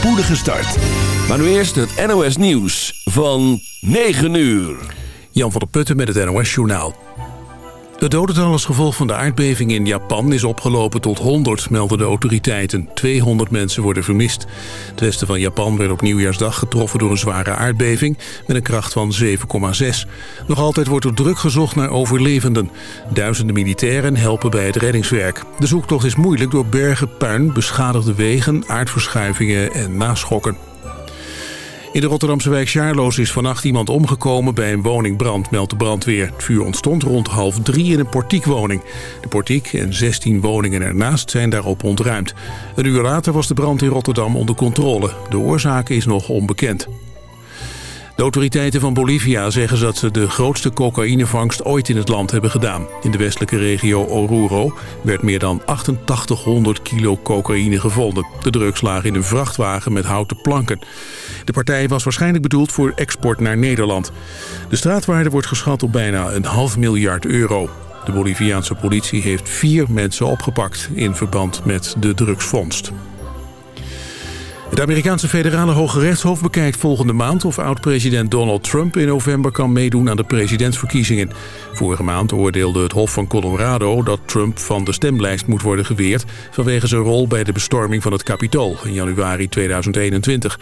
spoedige start. Maar nu eerst het NOS Nieuws van 9 uur. Jan van der Putten met het NOS Journaal. Het dodental als gevolg van de aardbeving in Japan is opgelopen tot 100, melden de autoriteiten. 200 mensen worden vermist. Het westen van Japan werd op nieuwjaarsdag getroffen door een zware aardbeving met een kracht van 7,6. Nog altijd wordt er druk gezocht naar overlevenden. Duizenden militairen helpen bij het reddingswerk. De zoektocht is moeilijk door bergen, puin, beschadigde wegen, aardverschuivingen en naschokken. In de Rotterdamse wijk Sjaarloos is vannacht iemand omgekomen bij een woningbrand, meldt de brandweer. Het vuur ontstond rond half drie in een portiekwoning. De portiek en 16 woningen ernaast zijn daarop ontruimd. Een uur later was de brand in Rotterdam onder controle. De oorzaak is nog onbekend. De autoriteiten van Bolivia zeggen dat ze de grootste cocaïnevangst ooit in het land hebben gedaan. In de westelijke regio Oruro werd meer dan 8800 kilo cocaïne gevonden. De drugs lagen in een vrachtwagen met houten planken. De partij was waarschijnlijk bedoeld voor export naar Nederland. De straatwaarde wordt geschat op bijna een half miljard euro. De Boliviaanse politie heeft vier mensen opgepakt in verband met de drugsvondst. Het Amerikaanse federale Hoge Rechtshof bekijkt volgende maand... of oud-president Donald Trump in november kan meedoen aan de presidentsverkiezingen. Vorige maand oordeelde het Hof van Colorado dat Trump van de stemlijst moet worden geweerd... vanwege zijn rol bij de bestorming van het Capitool in januari 2021.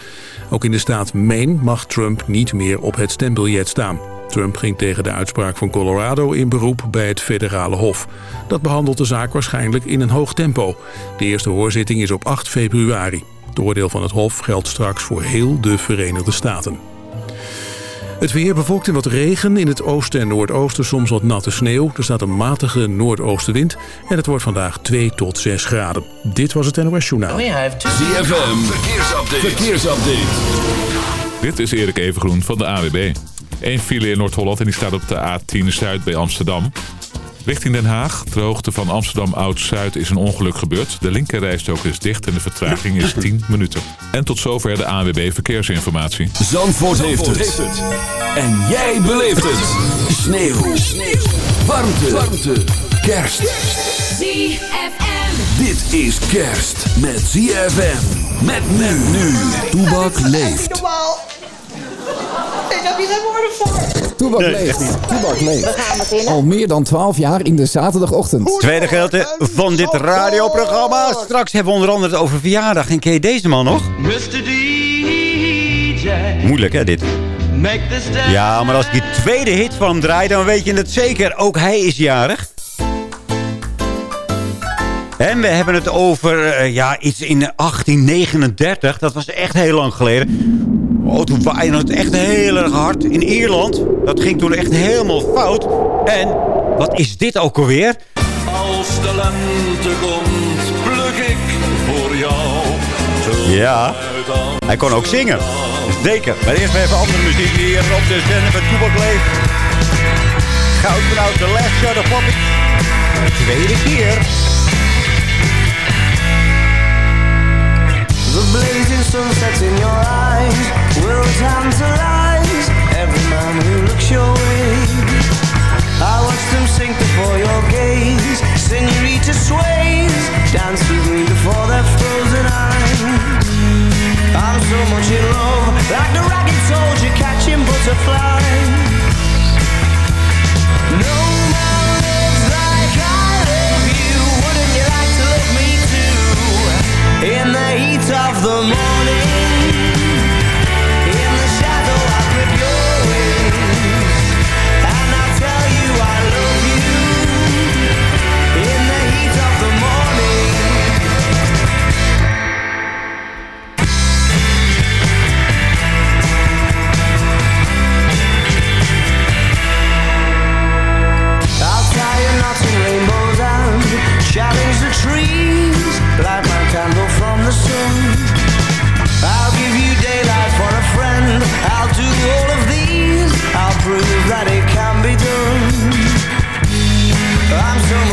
Ook in de staat Maine mag Trump niet meer op het stembiljet staan. Trump ging tegen de uitspraak van Colorado in beroep bij het federale hof. Dat behandelt de zaak waarschijnlijk in een hoog tempo. De eerste hoorzitting is op 8 februari. Het oordeel van het Hof geldt straks voor heel de Verenigde Staten. Het weer bevolkt in wat regen. In het oosten en noordoosten soms wat natte sneeuw. Er staat een matige noordoostenwind. En het wordt vandaag 2 tot 6 graden. Dit was het NOS Journaal. ZFM, verkeersupdate. verkeersupdate. Dit is Erik Evengroen van de AWB. Eén file in Noord-Holland en die staat op de A10 Zuid bij Amsterdam. Richting Den Haag, ter hoogte van Amsterdam Oud-Zuid, is een ongeluk gebeurd. De linkerrijstrook is dicht en de vertraging is 10 minuten. En tot zover de ANWB Verkeersinformatie. Zandvoort, heeft, het. En jij beleeft het. Sneeuw. Sneeuw. Warmte. Warmte. Kerst. ZFM. Dit is kerst met ZFM. Met men nu. Toebak leeft. Ik heb hier geen woorden voor. Toebak leeft. Toebak leeft. Al meer dan 12 jaar in de zaterdagochtend. Tweede gedeelte van dit radioprogramma. Straks hebben we onder andere het over verjaardag. En ken je deze man nog? Moeilijk hè dit? Ja, maar als ik die tweede hit van hem draai, dan weet je het zeker. Ook hij is jarig. En we hebben het over eh, ja, iets in 1839. Dat was echt heel lang geleden. Oh, toen waaide het echt heel erg hard in Ierland. Dat ging toen echt helemaal fout. En wat is dit ook alweer? Als de lente komt, pluk ik voor jou. Ja, hij kon ook zingen. Zeker. Maar eerst even andere muziek hier op de zender van Toebak Leef. Goud vanuit de Last Show. De tweede keer. The blazing sunsets in your eyes will tantalize every man who looks your way. I watch them sink before your gaze. Senorita sways, dance with me before their frozen eyes. I'm so much in love, like the ragged soldier catching butterflies. No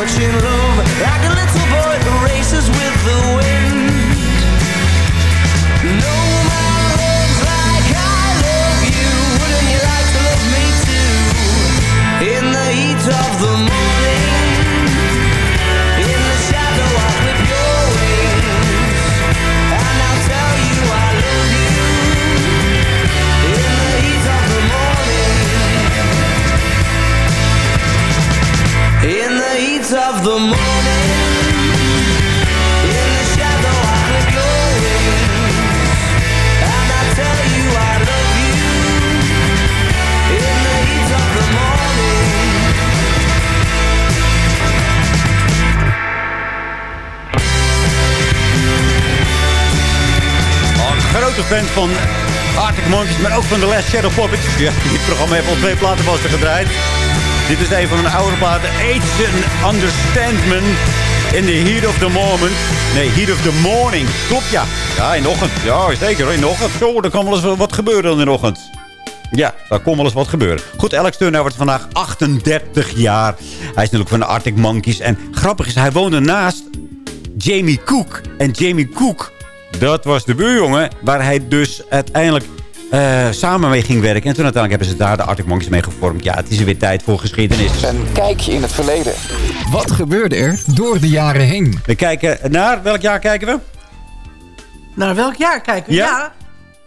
touching love like a grote fan van Arctic Monkeys, maar ook van The Last Shadow Puppets. Ja, dit programma heeft al twee platenvasten gedraaid. Dit is een van mijn oude platen. Aids and Understandment in the heat of the moment. Nee, heat of the morning. Klopt, ja. Ja, in de ochtend. Ja, zeker. In de ochtend. Zo, er kan wel eens wat gebeuren in de ochtend. Ja, daar kon wel eens wat gebeuren. Goed, Alex Turner wordt vandaag 38 jaar. Hij is natuurlijk van de Arctic Monkeys. En grappig is, hij woonde naast Jamie Cook. En Jamie Cook, dat was de buurjongen... waar hij dus uiteindelijk eh, samen mee ging werken. En toen uiteindelijk hebben ze daar de Arctic Monkeys mee gevormd. Ja, het is weer tijd voor geschiedenis. Een kijkje in het verleden. Wat gebeurde er door de jaren heen? We kijken naar... Welk jaar kijken we? Naar welk jaar kijken we? Ja? Ja.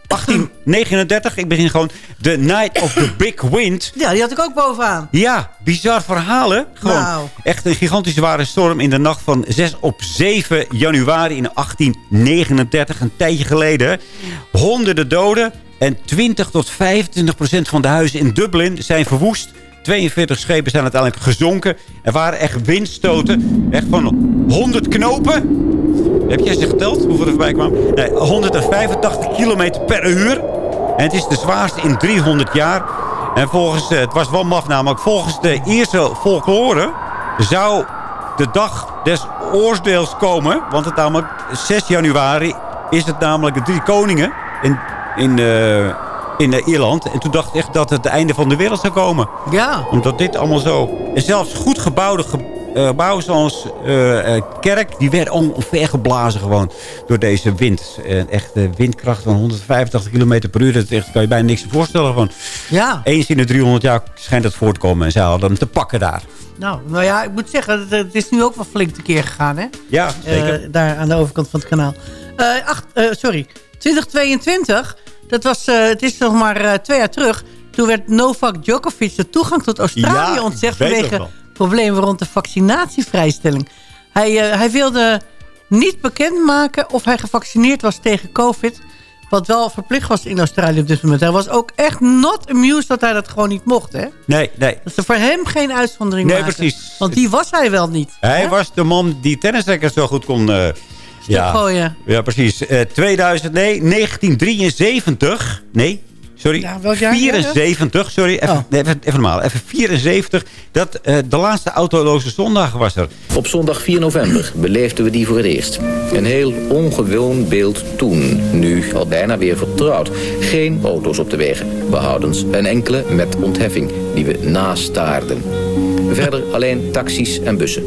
1839. Ik begin gewoon. The Night of the Big Wind. ja, die had ik ook bovenaan. Ja, bizar verhalen. Gewoon echt een gigantische zware storm in de nacht van 6 op 7 januari in 1839. Een tijdje geleden. Honderden doden en 20 tot 25 procent van de huizen in Dublin zijn verwoest. 42 schepen zijn uiteindelijk gezonken. Er waren echt windstoten. Echt van 100 knopen. Heb jij ze geteld? Hoeveel er voorbij kwamen? Nee, 185 kilometer per uur. En het is de zwaarste in 300 jaar. En volgens, eh, het was wel maf namelijk, volgens de eerste folklore zou de dag des oordeels komen. Want het namelijk 6 januari is het namelijk de drie koningen in, in, eh, in eh, Ierland. En toen dacht ik echt dat het het einde van de wereld zou komen Ja. omdat dit allemaal zo... En zelfs goed gebouwde ge- eh, gebouwen zoals eh, eh, kerk... die werden omvergeblazen gewoon door deze wind. En echt eh, windkracht van 185 km per uur. Dat echt, kan je bijna niks voorstellen. Gewoon. Ja. Eens in de 300 jaar schijnt dat voor te komen. En zij hadden hem te pakken daar. Nou, nou ja, ik moet zeggen, het, is nu ook wel flink tekeer gegaan, hè? Ja, zeker. Daar aan de overkant van het kanaal. Acht, sorry, 2022, dat was, het is nog maar twee jaar terug. Toen werd Novak Djokovic de toegang tot Australië Ja, ontzegd... vanwege. Problemen rond de vaccinatievrijstelling. Hij, eh, hij wilde niet bekendmaken of hij gevaccineerd was tegen COVID... wat wel verplicht was in Australië op dit moment. Hij was ook echt not amused dat hij dat gewoon niet mocht, hè? Nee, nee. Dat ze voor hem geen uitzondering Nee, maken. precies. Want die was hij wel niet. Hij hè? was de man die tennisrekkers zo goed kon... eh, ja. gooien. Ja, precies. Eh 2000, nee, 1973. Nee, sorry. Ja, welk jaar? 74, sorry. Even, Oh. even, even normaal. Even 74. Dat, eh, de laatste autoloze zondag was er. Op zondag 4 november beleefden we die voor het eerst. Een heel ongewoon beeld toen, nu al bijna weer vertrouwd. Geen auto's op de wegen, behoudens een enkele met ontheffing die we nastaarden. Verder alleen taxis en bussen.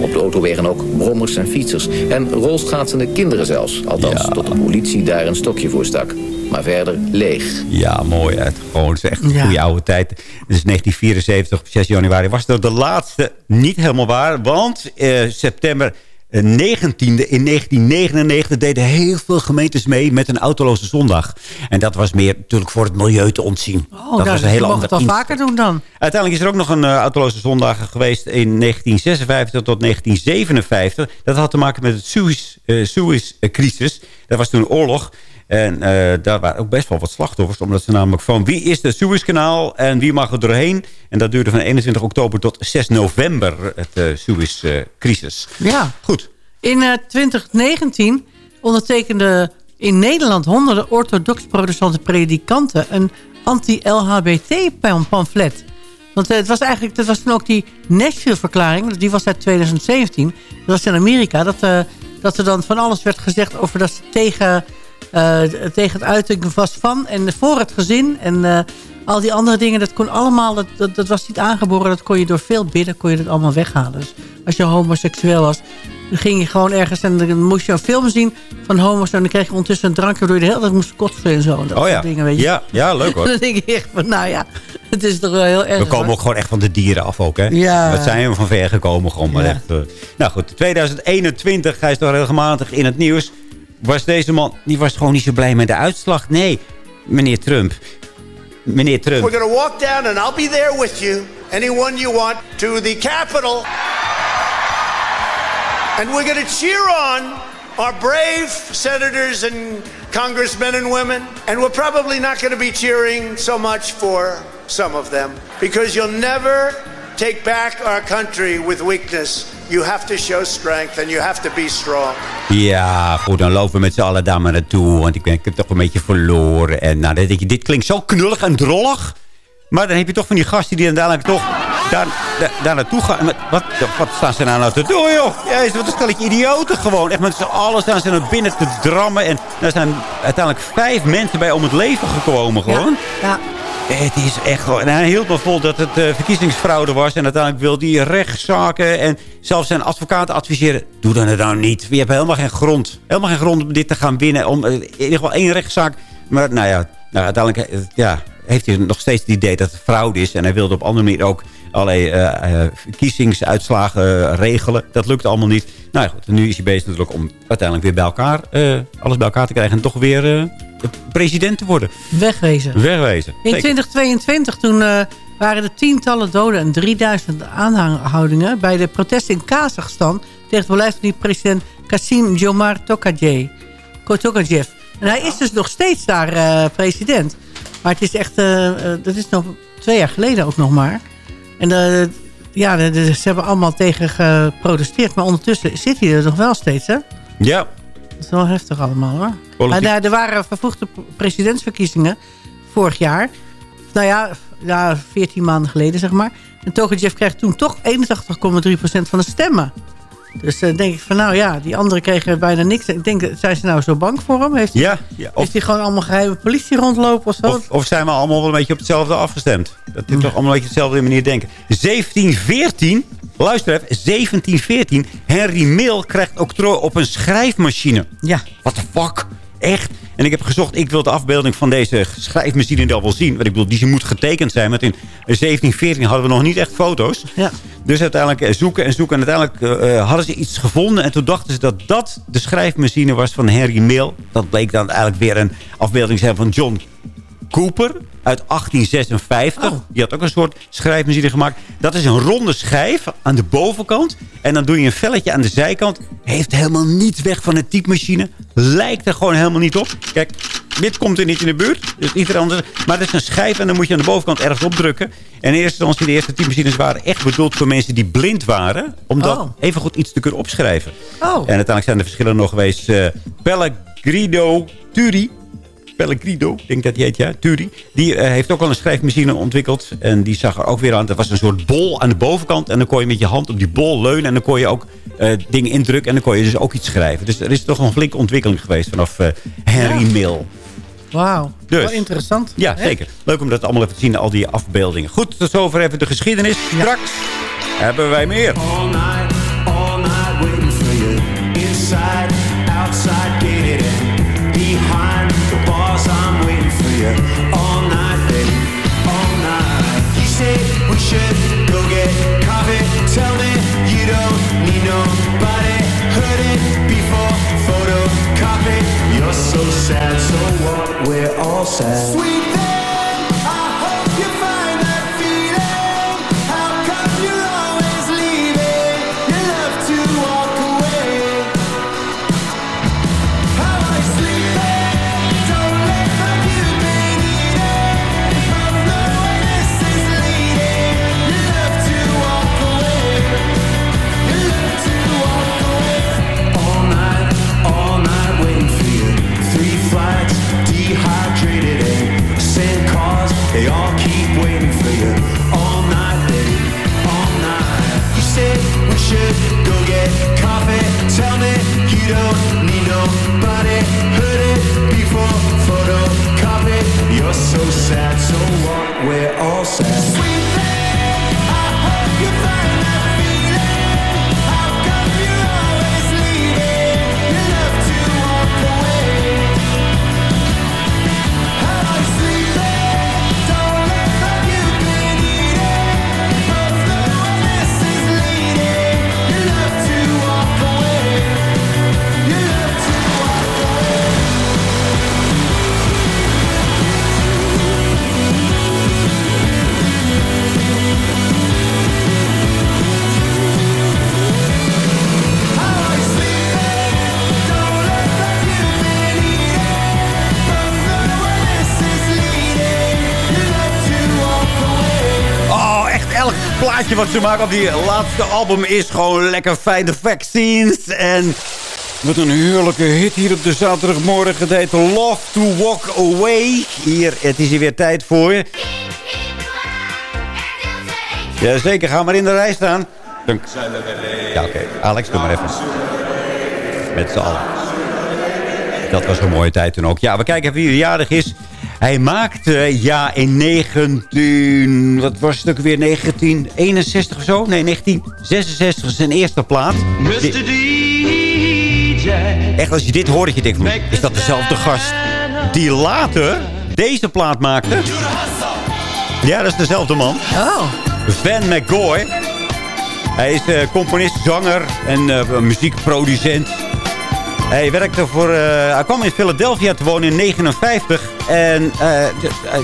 Op de autowegen ook brommers en fietsers. En rolstraatsende kinderen zelfs. Althans, Ja. tot de politie daar een stokje voor stak. Maar verder leeg. Ja, mooi. Het, gewoon, het is echt een Ja. goede oude tijd. Dus 1974, op 6 januari, was dat de laatste. Niet helemaal waar, want eh, september 19e in 1999 deden heel veel gemeentes mee met een autoloze zondag. En dat was meer natuurlijk voor het milieu te ontzien. Oh, dat was een hele andere het vaker doen dan. Uiteindelijk is er ook nog een uh, autoloze zondag geweest in 1956 tot 1957. Dat had te maken met het Suez, eh, Suez-crisis. Dat was toen oorlog. En eh, daar waren ook best wel wat slachtoffers. Omdat ze namelijk van wie is de Suezkanaal en wie mag er doorheen. En dat duurde van 21 oktober tot 6 november, het uh, Suez-crisis. Ja. Goed. In eh, 2019 ondertekende in Nederland honderden orthodox-protestante predikanten een anti-LHBT-pamflet. Want eh, het was eigenlijk, dat was toen ook die Nashville-verklaring, die was uit 2017. Dat was in Amerika, dat, eh, dat er dan van alles werd gezegd over dat ze tegen, eh, tegen het uiten was van en voor het gezin. En eh, al die andere dingen, dat kon allemaal, dat, dat, dat was niet aangeboren. Dat kon je door veel bidden, kon je dat allemaal weghalen. Dus als je homoseksueel was, dan ging je gewoon ergens en dan moest je een film zien van homo's. En dan kreeg je ondertussen een drankje waardoor je de hele tijd moest kotsen en zo. En dat Oh ja. soort dingen, weet je. ja, ja, leuk hoor. dan denk je echt van, nou ja, het is toch wel heel erg. We komen hoor. ook gewoon echt van de dieren af ook, hè? Ja. Wat zijn we van ver gekomen gewoon. Maar Ja. echt, eh. Nou goed, 2021, hij is toch regelmatig in het nieuws. Was deze man, die was gewoon niet zo blij met de uitslag. Nee, meneer Trump. Meneer Trump. We're going walk down and I'll be there with you. Anyone you want to the Capitol. And we're going to cheer on our brave senators and congressmen and women. And we're probably not going to be cheering so much for some of them because you'll never take back our country with weakness. You have to show strength and you have to be strong. Ja, goed, dan lopen we met z'n allen daar maar naartoe. Want ik, ben, ik heb toch een beetje verloren. En nou, dan denk je, dit klinkt zo knullig en drollig. Maar dan heb je toch van die gasten die uiteindelijk toch daar, daar, daar naartoe gaan. Wat, wat staan ze nou nou te doen, joh? Jezus, wat een stelletje idioten gewoon. Echt met z'n allen staan ze naar binnen te drammen. En er zijn uiteindelijk vijf mensen bij om het leven gekomen gewoon. Ja. Het is echt. En hij hield me vol dat het eh, verkiezingsfraude was. En uiteindelijk wil hij rechtszaken. En zelfs zijn advocaten adviseren. Doe dat nou niet. Je hebt helemaal geen grond. Helemaal geen grond om dit te gaan winnen. Om eh, in ieder geval één rechtszaak. Maar nou ja, nou, uiteindelijk eh, ja, heeft hij nog steeds het idee dat het fraude is. En hij wilde op andere manier ook allerlei eh, eh, verkiezingsuitslagen eh, regelen. Dat lukt allemaal niet. Nou ja, goed. Nu is hij bezig natuurlijk om uiteindelijk weer bij elkaar... eh, alles bij elkaar te krijgen. En toch weer de president te worden. Wegwezen. Wegwezen. In Zeker. 2022 toen waren er tientallen doden en 3000 aanhoudingen... bij de protesten in Kazachstan... tegen het beleid van die president Kasim Jomar. Tokayev. En hij is dus nog steeds daar president. Maar het is echt... dat is nog twee jaar geleden ook nog maar. En eh, ja, de- de- ze hebben allemaal tegen geprotesteerd. Maar ondertussen zit hij er nog wel steeds, hè? Ja. Dat is wel heftig allemaal, hoor. Politiek. daar, er waren vervroegde presidentsverkiezingen vorig jaar. Nou ja, ja, 14 maanden geleden, zeg maar. En Tokayev kreeg toen toch 81,3% van de stemmen. Dus dan denk ik van, nou ja, die anderen kregen bijna niks. Ik denk, zijn ze nou zo bang voor hem? Heeft hij, Ja, ja. Of, heeft hij gewoon allemaal geheime politie rondlopen of zo? of, of zijn we allemaal wel een beetje op hetzelfde afgestemd? Dat Mm. is toch allemaal een beetje dezelfde manier denken. 1714, luister even, 1714. Henry Mill krijgt octrooi op een schrijfmachine. Ja. What the fuck? Echt? En ik heb gezocht, ik wil de afbeelding van deze schrijfmachine wel wel zien. Want ik bedoel, die moet getekend zijn. Want in 1714 hadden we nog niet echt foto's. Ja. Dus uiteindelijk eh, zoeken en zoeken. En uiteindelijk eh, eh, hadden ze iets gevonden. En toen dachten ze dat dat de schrijfmachine was van Henry Mill. Dat bleek dan eigenlijk weer een afbeelding zijn van John Cooper uit 1856. Oh. Die had ook een soort schrijfmachine gemaakt. Dat is een ronde schijf aan de bovenkant. En dan doe je een velletje aan de zijkant. Heeft helemaal niets weg van een typemachine. Lijkt er gewoon helemaal niet op. Kijk, dit komt er niet in de buurt. Dus ieder ander. Maar het is een schijf en dan moet je aan de bovenkant ergens opdrukken. En in eerste instantie, de eerste typemachines waren echt bedoeld voor mensen die blind waren. Om dat Oh. even goed iets te kunnen opschrijven. Oh. En uiteindelijk zijn er verschillen nog geweest. eh Pellegrino Turi. Pellegrino, ik denk dat die heet, ja. Turi. Die eh, heeft ook al een schrijfmachine ontwikkeld. En die zag er ook weer aan. Dat was een soort bol aan de bovenkant. En dan kon je met je hand op die bol leunen. En dan kon je ook eh, dingen indrukken. En dan kon je dus ook iets schrijven. Dus er is toch een flinke ontwikkeling geweest vanaf eh, Henry Ja. Mill. Wauw. Dus. Wel interessant. Ja, Hè? zeker. Leuk om dat allemaal even te zien, al die afbeeldingen. Goed, tot zover even de geschiedenis. Straks hebben wij meer. All night, all night waiting for you. Inside, outside, so sad, so what? We're all sad. Sweet so sad, so what? We're all sad. Sweet wat ze maken op die laatste album is gewoon lekker fijne vaccines. En wat een heerlijke hit hier op de zaterdagmorgen. Het Love to Walk Away. Hier, het is hier weer tijd voor je. Jazeker, ga maar in de rij staan. Dank. Ja, oké. Alex, doe maar even. Met z'n allen. Dat was een mooie tijd toen ook. Ja, we kijken even wie jarig is. Hij maakte, ja, in 19... Wat was het ook weer? 1961 of zo? Nee, 1966 zijn eerste plaat. Echt, als je dit hoort, je denkt... van, Is dat dezelfde gast die later deze plaat maakte? Ja, dat is dezelfde man. Oh. Van McGoy. Hij is eh, componist, zanger en eh, muziekproducent. Hij werkte voor... eh, hij kwam in Philadelphia te wonen in 59. En eh, eh,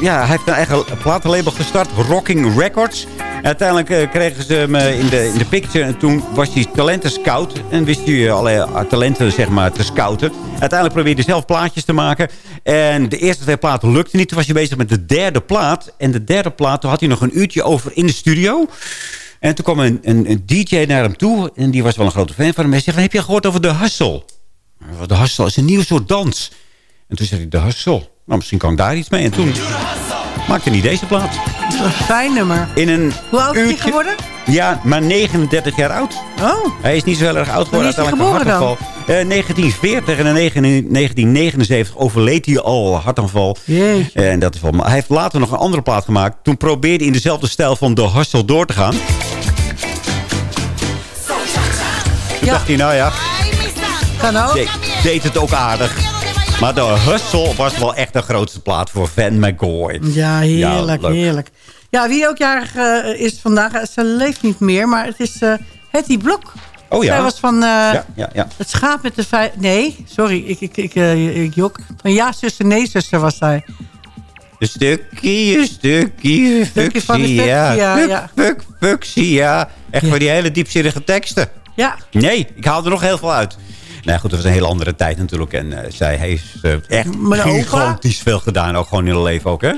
ja, hij heeft een eigen platenlabel gestart. Rocking Records. Uiteindelijk kregen ze hem in, de, in de picture. En toen was hij talenten scout. En wist hij allerlei talenten zeg maar, te scouten. Uiteindelijk probeerde hij zelf plaatjes te maken. En de eerste twee platen lukte niet. Toen was hij bezig met de derde plaat. En de derde plaat, toen had hij nog een uurtje over in de studio. En toen kwam een, een, DJ naar hem toe. En die was wel een grote fan van hem. Hij zei, heb je gehoord over de hustle? De hustle is een nieuw soort dans. En toen zei hij, de hustle. Nou, misschien kan ik daar iets mee. En toen maakte hij deze plaat. Dat is een fijn nummer. In een Hoe oud is hij geworden? Ja, maar 39 jaar oud. Oh. Hij is niet zo heel erg oud geworden. Wanneer is hij geboren. Eh, 1940 en in 1979 overleed hij al hartaanval. Jeetje. En dat is wel, hij heeft later nog een andere plaat gemaakt. Toen probeerde hij in dezelfde stijl van de hustle door te gaan. Toen dacht hij, nou ja, Ook. deed, deed het ook aardig. Maar de hustle was wel echt de grootste plaat voor Van McGoy. Ja, heerlijk, Ja, heerlijk. Ja, wie ook jarig eh, is vandaag, eh, ze leeft niet meer, maar het is eh Hetty Blok. Oh ja. Zij was van eh, Ja, ja, ja. het schaap met de vijf... Nee, sorry, ik, ik, ik, ik jok. Van ja, zuster, nee, zuster was zij. Een stukje, een stukje, Stukje van de ja. fuxie, ja. Echt voor die hele diepzinnige teksten. Ja, Nee, ik haal er nog heel veel uit. Nou goed, dat was een hele andere tijd natuurlijk. En eh, zij heeft eh, echt Mijn opa? gigantisch veel gedaan. Ook gewoon in haar leven ook, hè?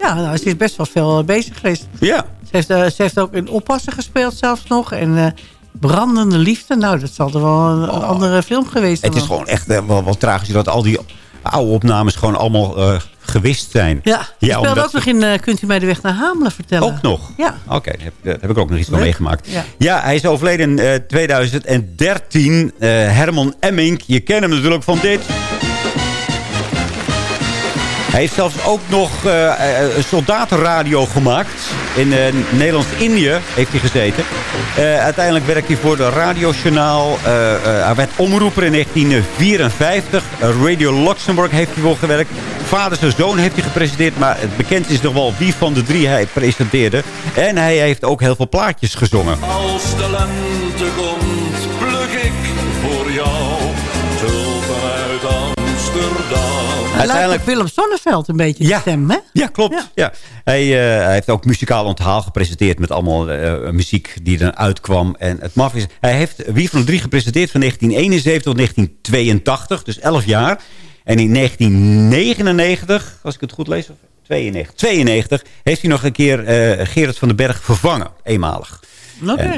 ja nou, ze is best wel veel eh, bezig geweest. Ja. Ze heeft, ze heeft ook in Oppassen gespeeld zelfs nog. En Brandende Liefde, nou, dat zal er wel een, een andere film geweest zijn. Oh. Het is gewoon echt wel, wel tragisch dat al die oude opnames gewoon allemaal eh, gewist zijn. Ja, omdat ook nog in eh, Kunt u mij de weg naar Hamelen vertellen? Ook nog? Ja. Oké, daar heb, ik ook nog iets van meegemaakt. Ja. Ja. hij is overleden in eh, 2013. Eh, Herman Emmink, je kent hem natuurlijk van dit. Hij heeft zelfs ook nog eh, eh, een soldatenradio gemaakt. In eh, Nederlands-Indië heeft hij gezeten. Uiteindelijk werkte hij voor de radiojournaal. Hij werd omroeper in 1954. Eh, Radio Luxemburg heeft hij voor gewerkt. Vader en zoon heeft hij gepresenteerd. Maar het bekend is nog wel wie van de drie hij presenteerde. En hij heeft ook heel veel plaatjes gezongen. Als de lente komt, pluk ik voor jou tulpen uit Amsterdam. Hij lijkt Willem Sonneveld een beetje, die stem, hè? Ja, klopt. Ja. Hij, eh, hij heeft ook muzikaal onthaal gepresenteerd met allemaal eh, muziek die er uitkwam. En het maf is, hij heeft Wie van de Drie gepresenteerd van 1971 tot 1982, dus 11 jaar. En in 1999, als ik het goed lees, of 92, 92 heeft hij nog een keer eh, Gerard van den Berg vervangen, eenmalig.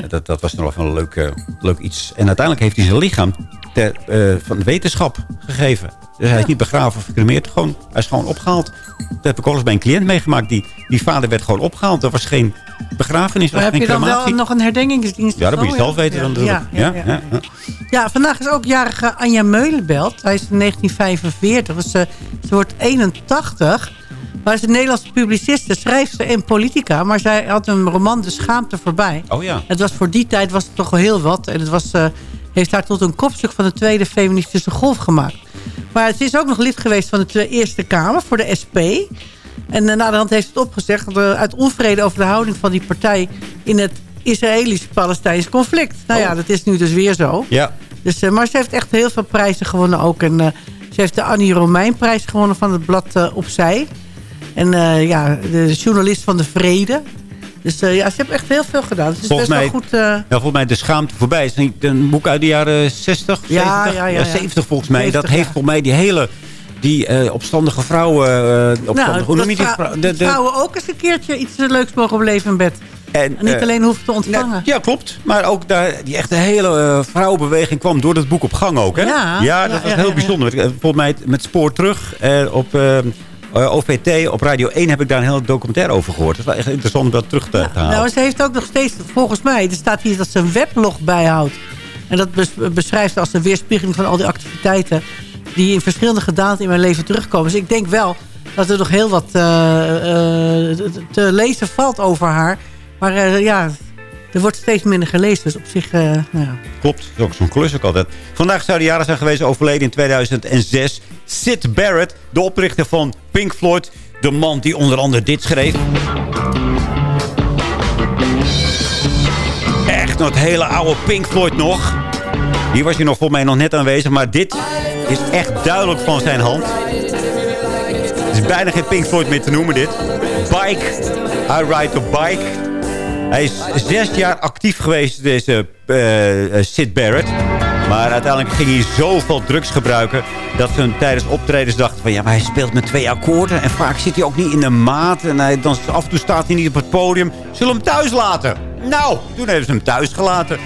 Dat, dat was nog wel een leuk, eh, leuk iets. En uiteindelijk heeft hij zijn lichaam ter, eh, van de wetenschap gegeven. Dus hij is niet begraven of gecremeerd. Gewoon, hij is gewoon opgehaald. Dat heb ik al eens bij een cliënt meegemaakt. Die, die vader werd gewoon opgehaald. Er was geen begrafenis, Maar heb geen je dan wel nog een herdenkingsdienst? Ja, dat moet je zelf weten dan natuurlijk. Ja, ja, ja, ja. Vandaag is ook jarige Anja Meulenbelt. Hij is in 1945, dus ze, ze wordt 81. Maar ze is een Nederlandse publiciste, schrijfster en politica. Maar zij had een roman, De Schaamte Voorbij. Oh ja. Het was voor die tijd was het toch wel heel wat. En het was, eh, heeft haar tot een kopstuk van de tweede feministische golf gemaakt. Maar ze is ook nog lid geweest van de Eerste Kamer voor de SP. En uh, naderhand heeft het opgezegd uh, uit onvrede over de houding van die partij... in het Israëlisch-Palestijns conflict. Nou ja, dat is nu dus weer zo. Ja. Dus, uh, maar ze heeft echt heel veel prijzen gewonnen ook. En ze heeft de Annie Romein-prijs gewonnen van het blad Opzij. En ja, de journalist van de Vrede. Dus ja, ze heeft echt heel veel gedaan. Het is volgens best mij, wel goed... Ja, volgens mij De Schaamte Voorbij is niet een boek uit de jaren 60, 70? Ja, ja, ja, ja. 70 volgens mij. 70, dat heeft volgens mij die hele... Die opstandige vrouwen... Opstandige, nou, hoe vrou de, de, vrouwen ook eens een keertje iets leuks mogen beleven in bed. En, En niet eh, alleen hoeven te ontvangen. nou, ja, klopt. Maar ook daar, die echte hele eh, vrouwenbeweging kwam door dat boek op gang ook. Hè? Ja, dat ja, was ja, heel bijzonder. Eh, Volgens mij met Spoor Terug eh, op eh, OVT, op Radio 1 heb ik daar een hele documentaire over gehoord. Het was echt interessant om dat terug te, te halen. Nou, ze heeft ook nog steeds, volgens mij, er staat hier dat ze een weblog bijhoudt. En dat bes- beschrijft als een weerspiegeling van al die activiteiten... die in verschillende gedaanten in mijn leven terugkomen. Dus ik denk wel dat er nog heel wat eh, eh, te lezen valt over haar. Maar ja, er wordt steeds minder gelezen. Dus op zich, nou ja. Klopt, dat is ook zo'n klus ook altijd. Vandaag zou de jaren zijn geweest overleden in 2006. Sid Barrett, de oprichter van Pink Floyd. De man die onder andere dit schreef. Echt het hele oude Pink Floyd nog. Hier was hij nog volgens mij nog net aanwezig. Maar dit is echt duidelijk van zijn hand. Het is bijna geen Pink Floyd meer te noemen dit. Bike, I ride a bike. Hij is zes jaar actief geweest, deze eh, eh, Sid Barrett. Maar uiteindelijk ging hij zoveel drugs gebruiken... dat ze tijdens optredens dachten van... ja, maar hij speelt met twee akkoorden... en vaak zit hij ook niet in de maat... en hij, dan, af en toe staat hij niet op het podium. Zullen we hem thuis laten? Nou, toen hebben ze hem thuis gelaten.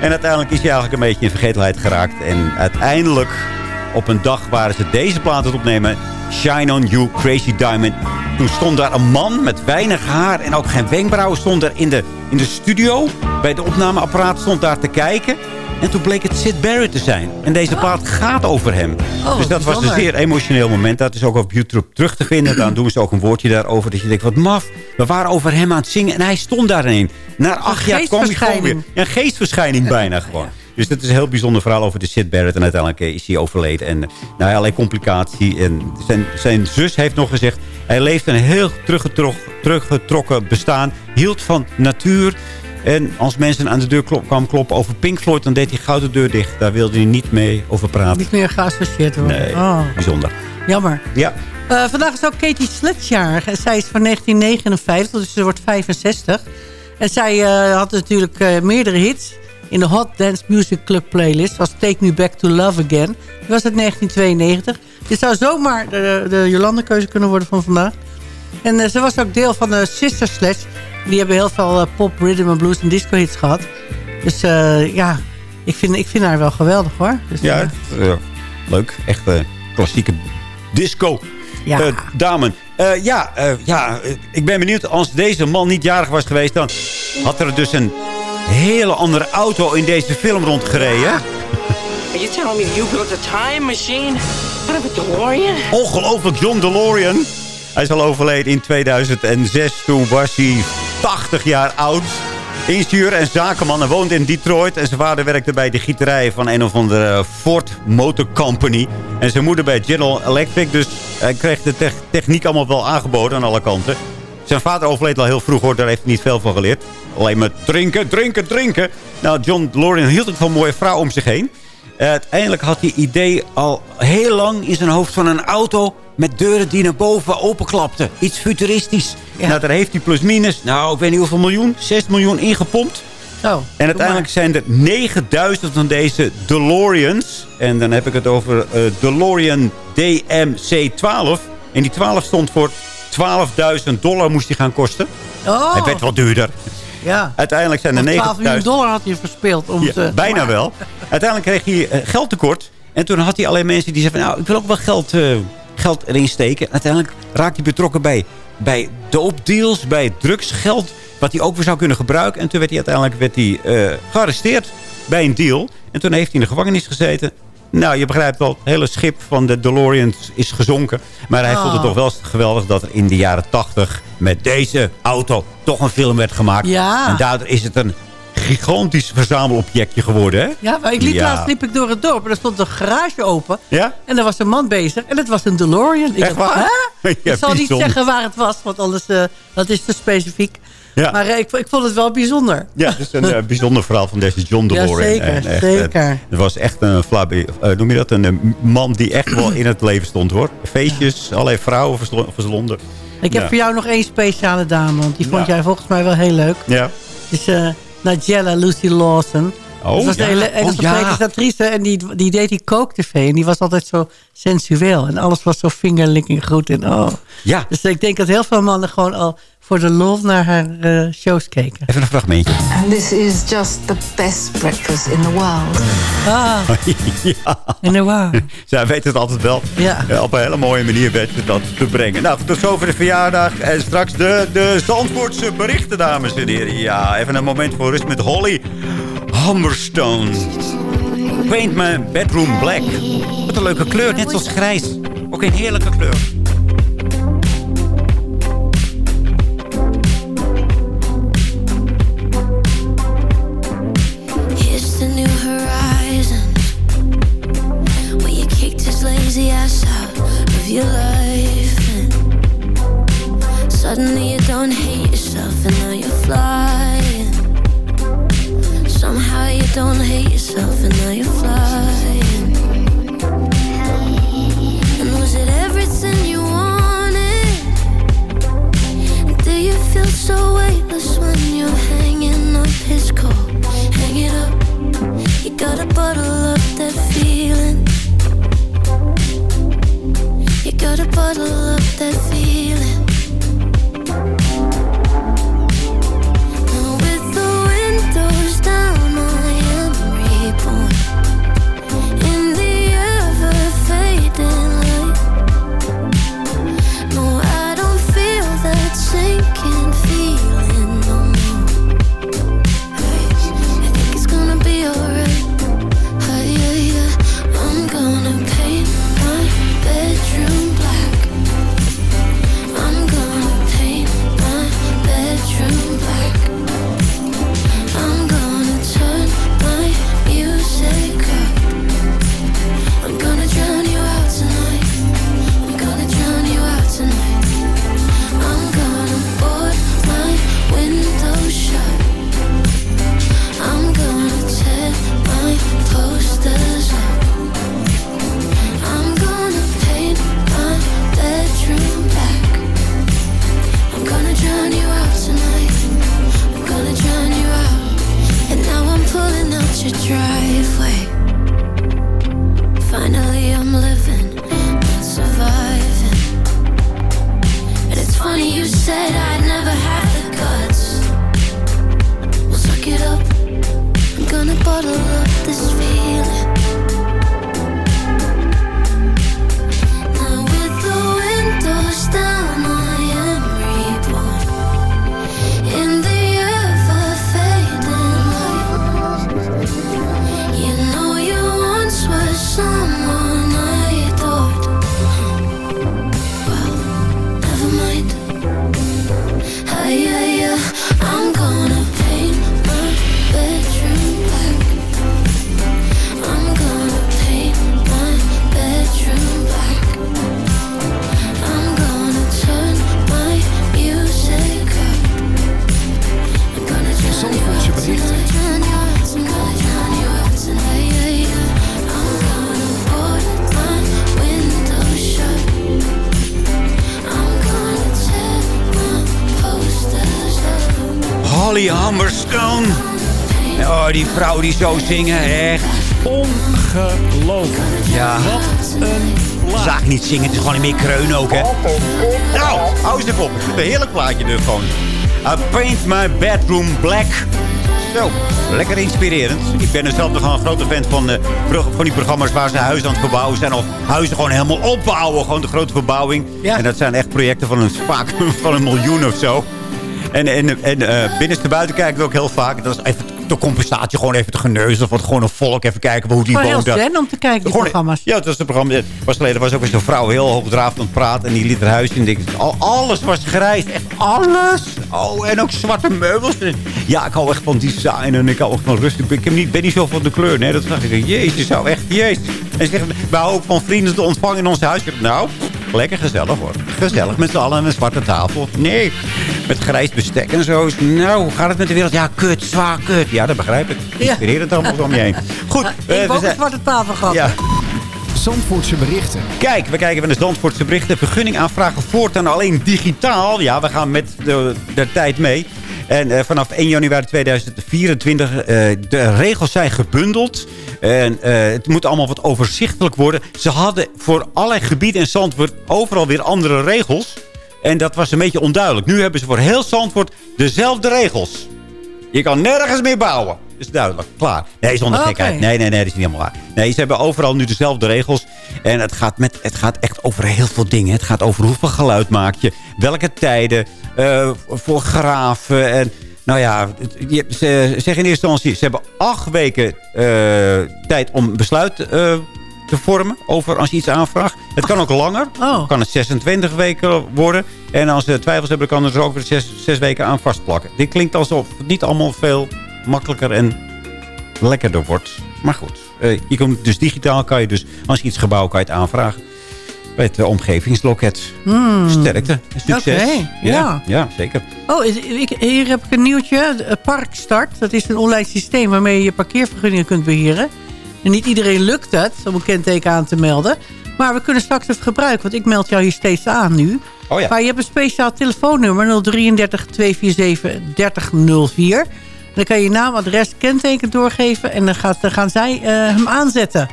En uiteindelijk is hij eigenlijk een beetje in vergetelheid geraakt. En uiteindelijk, op een dag waren ze deze plaat het opnemen... Shine on You, Crazy Diamond. Toen stond daar een man met weinig haar en ook geen wenkbrauwen... stond er in de, in de studio, bij de opnameapparaat, stond daar te kijken... En toen bleek het Sid Barrett te zijn. En deze plaat gaat over hem. Oh, dus dat was een zeer emotioneel moment. Dat is ook op YouTube terug te vinden. Dan doen ze ook een woordje daarover. Dat je denkt, wat maf. We waren over hem aan het zingen. En hij stond daarin. Na acht jaar kwam hij gewoon weer. Een geestverschijning bijna gewoon. Dus dat is een heel bijzonder verhaal over de Sid Barrett. En uiteindelijk eh, is hij overleden. En eh, nou, ja, allerlei complicatie. En zijn, zijn zus heeft nog gezegd... Hij leeft een heel teruggetrok, teruggetrokken bestaan. Hield van natuur. En als mensen aan de deur klop, kwamen kloppen over Pink Floyd... dan deed hij gauw de deur dicht. Daar wilde hij niet mee over praten. niet meer geassocieerd worden. Nee, Oh, bijzonder. jammer. Ja, Eh, vandaag is ook Katie Sledge jarig. En zij is van 1959, dus ze wordt 65. En zij eh, had natuurlijk eh, meerdere hits in de Hot Dance Music Club playlist. Zoals Take Me Back to Love Again. Die was uit 1992. Dit zou zomaar de, de Jolande-keuze kunnen worden van vandaag. En ze was ook deel van de Sister Sledge. Die hebben heel veel eh, pop, rhythm and blues en disco hits gehad. Dus eh, ja, ik vind, ik vind haar wel geweldig hoor. Dus, ja eh, leuk. Echt klassieke disco. Ja. Eh, dame. Eh, ja, eh, ja ik ben benieuwd. Als deze man niet jarig was geweest... dan had er dus een hele andere auto in deze film rondgereden. Are you telling me you built a time machine out of a DeLorean? Ongelooflijk, John DeLorean. Hij is al overleden in 2006. Toen was hij 80 jaar oud. Ingenieur en zakenman. Hij woonde in Detroit. En zijn vader werkte bij de gieterij van een of andere Ford Motor Company. En zijn moeder bij General Electric. Dus hij kreeg de tech- techniek allemaal wel aangeboden aan alle kanten. Zijn vader overleed al heel vroeg hoor. Daar heeft hij niet veel van geleerd. Alleen maar drinken, drinken, drinken. Nou, John DeLorean hield het van een mooie vrouw om zich heen. Eh, uiteindelijk had hij idee al heel lang in zijn hoofd van een auto... met deuren die naar boven openklapten. Iets futuristisch. Nou, daar heeft hij plus minus, nou, ik weet niet hoeveel miljoen... 6 miljoen ingepompt. Zo, En uiteindelijk zijn er 9000 van deze DeLoreans. En dan heb ik het over eh, DeLorean DMC-12. En die 12 stond voor 12.000 dollar moest die gaan kosten. Oh, Hij werd wat duurder. ja. Uiteindelijk zijn er Want 12 miljoen 9000... dollar had hij verspeeld. Om Ja, te, bijna wel. Uiteindelijk kreeg hij eh, geldtekort. En toen had hij alleen mensen die zeiden van... nou, ik wil ook wel geld, eh, geld erin steken. Uiteindelijk raakte hij betrokken bij, bij doopdeals, bij drugsgeld... wat hij ook weer zou kunnen gebruiken. En toen werd hij uiteindelijk werd hij, eh, gearresteerd bij een deal. En toen heeft hij in de gevangenis gezeten. Nou, je begrijpt wel, het hele schip van de DeLorean is gezonken. Maar hij Oh. vond het toch wel geweldig dat er in de jaren 80 met deze auto toch een film werd gemaakt. Ja. En daardoor is het een gigantisch verzamelobjectje geworden, hè? Ja, maar ik liep Ja. laatst liep ik door het dorp en er stond een garage open. Ja? En er was een man bezig en het was een DeLorean. Ik Echt dacht, waar? Hè? Ja, ik zal niet zeggen waar het was, want anders uh, dat is te specifiek. Ja. Maar uh, ik, ik, vond het wel bijzonder. Ja, het is een uh, bijzonder verhaal van deze John DeLorean. Ja, zeker, en echt, zeker. Het was echt een uh, noem je dat? Een man die echt wel in het leven stond, hoor. Feestjes, ja. allerlei vrouwen verslonden. Ik heb ja. voor jou nog één speciale dame, want die vond jij volgens mij wel heel leuk. Ja. Het is uh, Nigella Lucy Lawson. Oh, dat was ja. een Engelse oh, ja. en die, die deed die Coke TV. En die was altijd zo sensueel. En alles was zo fingerlicking goed. En, oh. Ja. Dus ik denk dat heel veel mannen gewoon al voor de love naar haar eh, shows keken. Even een fragmentje. And this is just the best breakfast in the world. Ah, ja. in de waar. Zij weet het altijd wel. Ja. Op een hele mooie manier weet ze dat te brengen. Nou, tot zover de verjaardag. En straks de, de Zandvoortse berichten, dames en heren. Ja, even een moment voor rust met Holly Humberstone. Paint my bedroom black. Wat een leuke kleur, net zoals grijs. Ook een heerlijke kleur. Lazy ass out of your life. And Suddenly you don't hate yourself and now you're flying. Somehow you don't hate yourself and now you're flying. And was it everything you Oh, die vrouw die zo zingen, echt. Ongelooflijk. Ja. Wat een plaat. Zaak niet zingen, het is gewoon meer kreun ook, hè. Nou, hou eens even op. Een heerlijk plaatje dus gewoon. I paint my bedroom black. Zo, lekker inspirerend. Ik ben er zelf nog een grote fan van, eh, van die programma's waar ze huizen aan het verbouwen zijn. Of huizen gewoon helemaal opbouwen. Gewoon de grote verbouwing. Ja. En dat zijn echt projecten van een, vaak van een miljoen of zo. En, en, en eh, binnenste buiten kijk ik ook heel vaak. Dat is even compensatie, gewoon even te geneuzen. Van gewoon een volk even kijken hoe die Gewoon heel woont. daar. zen om te kijken, die Gewoon- programma's. Ja, het was een programma. Pas geleden was ook eens een vrouw heel hoogdravend aan het praten. En die liet haar huis in. Ik, al, alles was grijs. Echt alles. Oh, en ook zwarte meubels. Ja, ik hou echt van design. En ik hou echt van rust. Ik ben, niet, ben niet zo van de kleur. Nee, dat zag ik. Jezus, zou echt. Jezus. En ze zeggen, wij houden ook van vrienden te ontvangen in ons huis. Ik Nou, lekker gezellig hoor. Gezellig met z'n allen aan een zwarte tafel. Nee, met grijs bestek en zo. Nou, hoe gaat het met de wereld? Ja, kut, zwaar kut. Ja, dat begrijp ik. Inspireer het allemaal om je heen. Goed. Ik eh, heb we ook een zwarte tafel gehad. Ja. Zandvoortse berichten. Kijk, we kijken naar de Zandvoortse berichten. Vergunning aanvragen voortaan alleen digitaal. Ja, we gaan met de, de tijd mee. En eh, vanaf 1 januari 2024, eh, de regels zijn gebundeld. En eh, het moet allemaal wat overzichtelijk worden. Ze hadden voor allerlei gebieden in Zandvoort overal weer andere regels. En dat was een beetje onduidelijk. Nu hebben ze voor heel Zandvoort dezelfde regels. Je kan nergens meer bouwen. Is duidelijk. Klaar. Nee, zonder Oké. gekheid. Nee, nee, nee, dat is niet helemaal waar. Nee, ze hebben overal nu dezelfde regels. En het gaat, met, het gaat echt over heel veel dingen. Het gaat over hoeveel geluid maak je. Welke tijden. eh, voor graven. En nou ja, je, ze zeggen in eerste instantie... Ze hebben acht weken eh, tijd om besluit eh, te vormen. Over als je iets aanvraagt. Het kan ook langer. Oh. Kan het 26 weken worden. En als ze twijfels hebben, kan er ook weer zes, zes weken aan vastplakken. Dit klinkt alsof het niet allemaal veel makkelijker en lekkerder wordt. Maar goed, eh, je kunt dus digitaal kan je dus, als je iets gebouw kan je het aanvragen. Bij het eh, omgevingsloket. Hmm. Sterkte succes. Oké, ja. ja, zeker. Oh, ik, hier heb ik een nieuwtje. Parkstart, dat is een online systeem waarmee je je parkeervergunningen kunt beheren. En niet iedereen lukt het om een kenteken aan te melden. Maar we kunnen straks even gebruiken, want ik meld jou hier steeds aan nu. Oh ja. Maar je hebt een speciaal telefoonnummer 033 247 3004. En dan kan je je naam, adres, kenteken doorgeven en dan, gaat, dan gaan zij eh, hem aanzetten.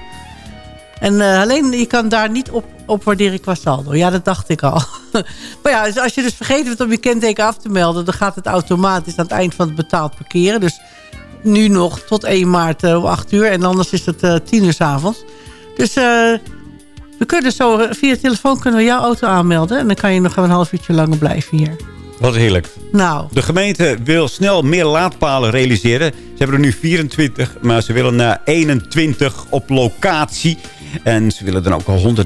En eh, alleen, je kan daar niet op, op waarderen qua saldo. Ja, dat dacht ik al. maar ja, dus als je dus vergeten bent om je kenteken af te melden... dan gaat het automatisch aan het eind van het betaald parkeren. Dus nu nog tot 1 maart eh, om 8 uur. En anders is het eh 10 uur 's avonds. Dus eh, we kunnen zo eh, via telefoon kunnen we jouw auto aanmelden. En dan kan je nog een half uurtje langer blijven hier. Wat heerlijk. Nou, De gemeente wil snel meer laadpalen realiseren. Ze hebben er nu 24, maar ze willen naar 21 op locatie. En ze willen dan ook al 100.000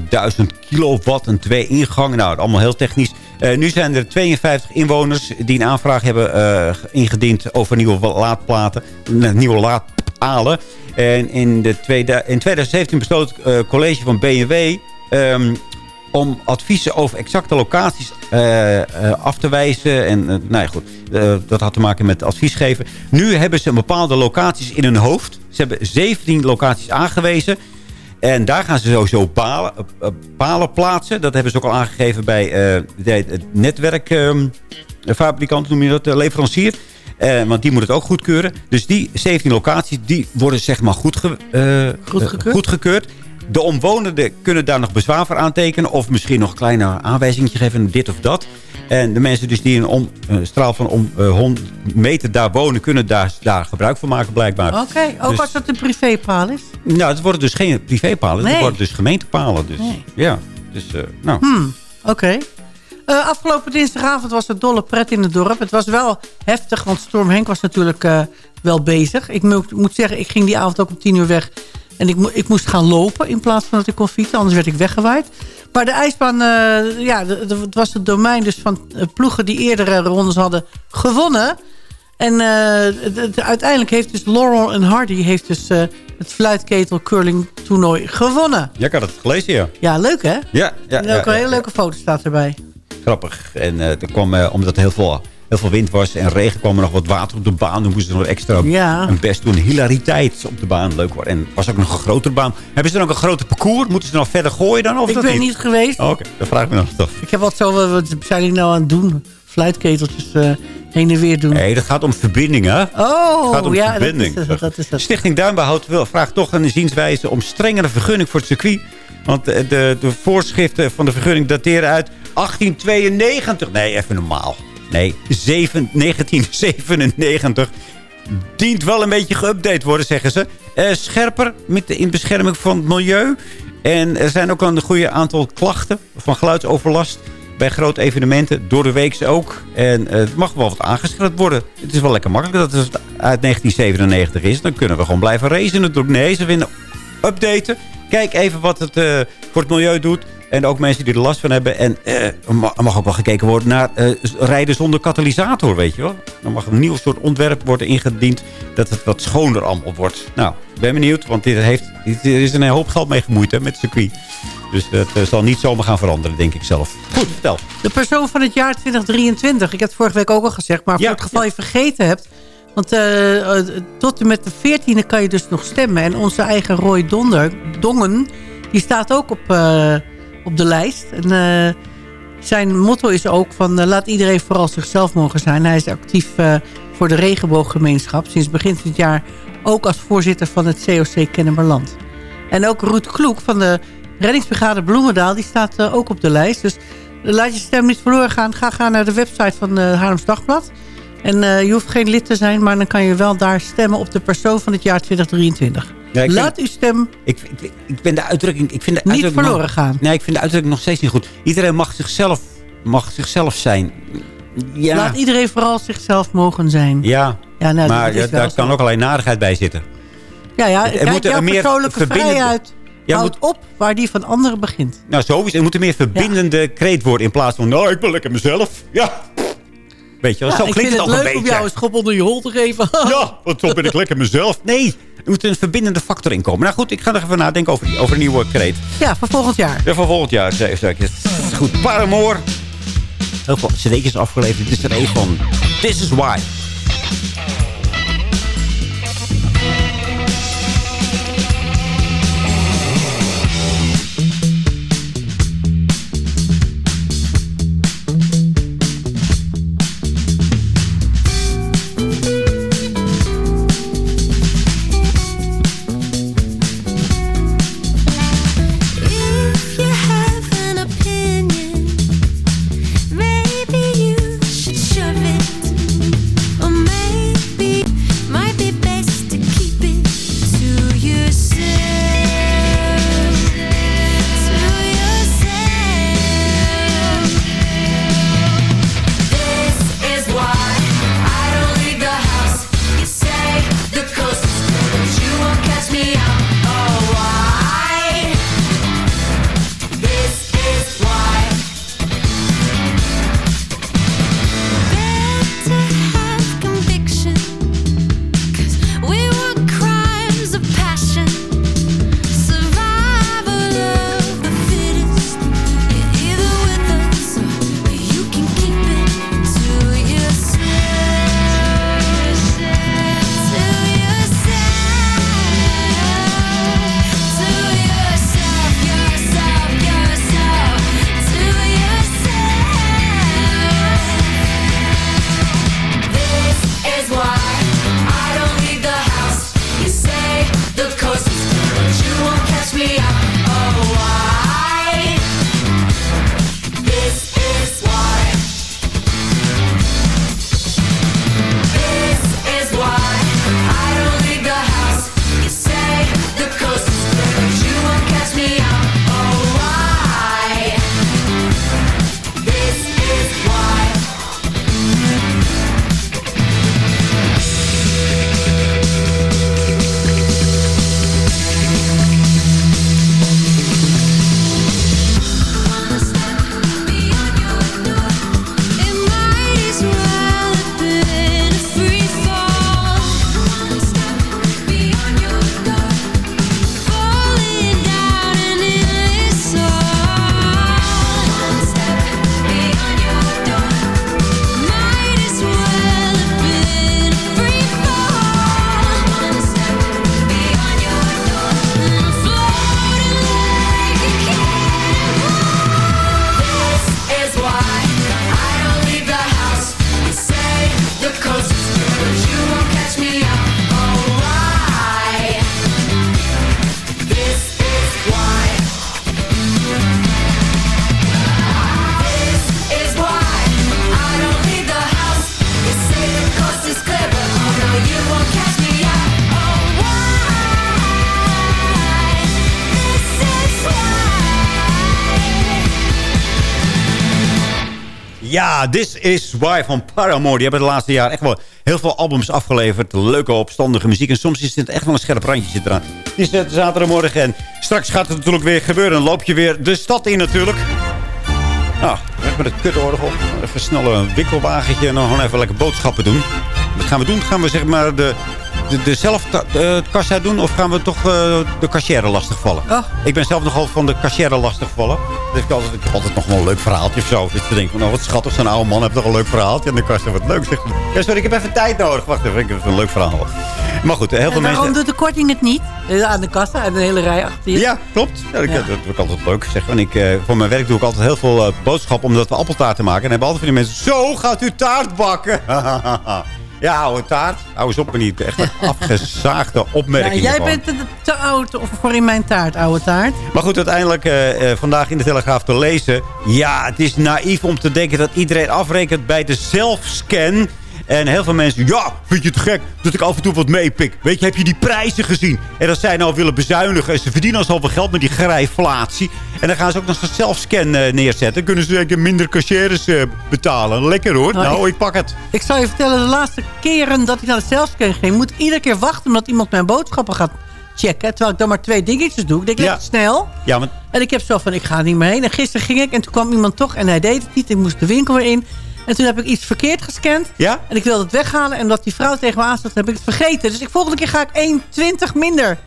kilowatt en twee ingangen. Nou, allemaal heel technisch. Eh, nu zijn er 52 inwoners die een aanvraag hebben eh, ingediend over nieuwe laadplaten. eh, Nieuwe laadpalen. En in, de tweede, in 2017 besloot het college van BMW... om adviezen over exacte locaties eh, eh, af te wijzen. En eh, nou ja, goed, dat had te maken met advies geven. Nu hebben ze bepaalde locaties in hun hoofd. Ze hebben 17 locaties aangewezen. En daar gaan ze sowieso palen, palen plaatsen. Dat hebben ze ook al aangegeven bij de, het netwerkfabrikant, noem je dat, de leverancier. Want die moet het ook goedkeuren. Dus die 17 locaties, die worden zeg maar Goedgekeurd? eh, goedgekeurd. De omwonenden kunnen daar nog bezwaar voor aantekenen. Of misschien nog een kleine aanwijzing geven. Dit of dat. En de mensen dus die in een om, eh, straal van om eh, 100 meter daar wonen... kunnen daar, daar gebruik van maken blijkbaar. oké. Ook Dus- als dat een privépaal is? Nou, het worden dus geen privépalen. Nee. Het worden dus gemeentepalen. Dus, Nee. Ja, dus eh, nou... Hmm, oké. Eh, afgelopen dinsdagavond was het dolle pret in het dorp. Het was wel heftig, want Storm Henk was natuurlijk eh, wel bezig. Ik moet, moet zeggen, ik ging die avond ook om tien uur weg. En ik, mo- ik moest gaan lopen in plaats van dat ik kon fietsen. Anders werd ik weggewaaid. Maar de ijsbaan, eh, ja, het was het domein dus van eh, ploegen die eerdere rondes hadden gewonnen. En eh, uiteindelijk heeft dus Laurel en Hardy heeft dus, eh, het fluitketel curling toernooi gewonnen. Ja, ik had het gelezen, ja. Ja, leuk hè? Ja, ja, en ja, ook een hele ja. leuke foto staat erbij. Grappig. En eh er kwam, eh, omdat heel veel, heel veel wind was en regen, kwam er nog wat water op de baan. Dan moesten ze nog extra Ja. een best doen. Hilariteit op de baan. Leuk hoor. En was ook nog een grotere baan. Hebben ze dan ook een groter parcours? Moeten ze nog verder gooien dan? Of Ik dat ben niet geweest. Oh, Oké, dat vraag ik me nog toch. Ik heb wat zo, wat- zijn die nou aan het doen? Fluitketeltjes eh, heen en weer doen. Nee, dat gaat om verbindingen. Oh, het gaat om ja, dat verbinding. is dat is het. Stichting Duinbehoud wil, vraagt toch een zienswijze om strengere vergunning voor het circuit. Want de, de, de voorschriften van de vergunning dateren uit 1892. Nee, even normaal. Nee, zeven- 1997. Dient wel een beetje geüpdate worden, zeggen ze. Eh, scherper met in bescherming van het milieu. En er zijn ook een goede aantal klachten van geluidsoverlast bij grote evenementen, door de week ook. En eh, het mag wel wat aangescherpt worden. Het is wel lekker makkelijk dat het uit 1997 is. Dan kunnen we gewoon blijven racen. Nee, ze willen updaten. Kijk even wat het eh, voor het milieu doet. En ook mensen die er last van hebben. En eh, er er mag ook wel gekeken worden naar eh, rijden zonder katalysator, weet je wel. Dan mag een nieuw soort ontwerp worden ingediend. Dat het wat schoner allemaal wordt. Nou, ik ben benieuwd. Want dit heeft, er is een hoop geld mee gemoeid hè, met het circuit. Dus dat eh, zal niet zomaar gaan veranderen, denk ik zelf. Goed, vertel. De persoon van het jaar 2023. Ik heb het vorige week ook al gezegd. Maar voor Ja, het geval je vergeten hebt. Want eh, eh, tot en met de 14e kan je dus nog stemmen. En onze eigen Roy Donder, Dongen, die staat ook op, eh, op de lijst. En eh, zijn motto is ook van eh, laat iedereen vooral zichzelf mogen zijn. Hij is actief eh, voor de regenbooggemeenschap. Sinds begin dit jaar ook als voorzitter van het COC Kennemerland. En ook Ruud Kloek van de Reddingsbrigade Bloemendaal, die staat ook op de lijst. Dus laat je stem niet verloren gaan. Ga, ga naar de website van uh, Haarlems Dagblad. En je hoeft geen lid te zijn, maar dan kan je wel daar stemmen op de persoon van het jaar 2023. Laat uw stem Ik, ik, ik ben de uitdrukking... Ik vind de niet uitdrukking verloren nog- gaan. Nee, ik vind de uitdrukking nog steeds niet goed. Iedereen mag zichzelf, mag zichzelf zijn. Ja, Laat iedereen vooral zichzelf mogen zijn. ja. Ja, nou, maar dat ja, daar zo. kan ook alleen narigheid bij zitten. Ja, ja, Er kijk, moet jouw meer persoonlijke verbindende- vrijheid Ja, houdt op waar die van anderen begint. Nou, het. Er moet er meer verbindende kreet worden in plaats van... Nou, ik ben lekker mezelf. Ja. Weet je wel, Ja, zo ik klinkt vind het het al leuk een om beetje. jou een schop onder je hol te geven. Ja, want zo ben ik lekker mezelf. Nee, er moet een verbindende factor in komen. Nou goed, ik ga nog even nadenken over, die- over een nieuwe kreet. Ja, voor volgend jaar. Ja, voor volgend jaar. Zeg, zeg ik. Goed, Paramore. Heel veel cd'tjes afgeleverd. Dit is er een van. This is why. This is Why van Paramore. Die hebben het laatste jaar echt wel heel veel albums afgeleverd. Leuke, opstandige muziek. En soms is het echt wel een scherp randje zit eraan. Het is het zaterdagmorgen en straks gaat het natuurlijk weer gebeuren. Dan loop je weer de stad in natuurlijk. Nou, met het kutorgel. Even snel een winkelwagentje en dan gewoon even lekker boodschappen doen. Wat gaan we doen? Gaan we zeg maar de, de, de zelf ta- eh, kassa doen? Of gaan we toch eh, de cashier lastigvallen? Ik ben zelf nogal van de cashier lastigvallen. Dus ik, altijd, ik heb altijd nog wel een leuk verhaaltje of zo. Dus je denkt van, nou wat schattig, zo'n oude man heeft toch een leuk verhaaltje. En de kassa, wat leuk. Zegt, ja, sorry, ik heb even tijd nodig. Wacht even, ik heb een leuk verhaal. Maar goed, heel veel En waarom mensen... doet de korting het niet? Eh, Aan de kassa en de hele rij achter je. Ja, klopt. Ja, dat, Ja. dat altijd leuk. Zeg. En ik, voor mijn werk doe ik altijd heel veel eh, boodschappen omdat we appeltaarten maken. En dan hebben altijd van die mensen, zo gaat u taart bakken. Ja, oude taart. Hou eens op die echt een afgezaagde Ja, opmerkingen. jij gewoon. bent te, te oud voor in mijn taart, oude taart. Maar goed, uiteindelijk eh, eh, vandaag in de Telegraaf te lezen. Ja, het is naïef om te denken dat iedereen afrekent bij de zelfscan. En heel veel mensen, ja, vind je het gek dat ik af en toe wat meepik? Weet je, heb je die prijzen gezien? En dat zij nou willen bezuinigen. En ze verdienen al zoveel geld met die grijflatie. En dan gaan ze ook nog zo'n zelfscan eh, neerzetten. Dan kunnen ze zeker minder cashiers eh, betalen. Lekker hoor. Nou, Nou, ik- ik pak het. Ik zal je vertellen, de laatste keren dat ik naar de zelfscan ging... moet ik iedere keer wachten omdat iemand mijn boodschappen gaat checken. Terwijl ik dan maar twee dingetjes doe. Ik denk, Ja. snel. Ja, maar En ik heb zo van, ik ga niet meer heen. En gisteren ging ik en toen kwam iemand toch en hij deed het niet. Ik moest de winkel weer in. En toen heb ik iets verkeerd gescand. Ja? En ik wilde het weghalen. En omdat die vrouw tegen me aanstond, heb ik het vergeten. Dus ik, volgende keer ga ik 1,20 minder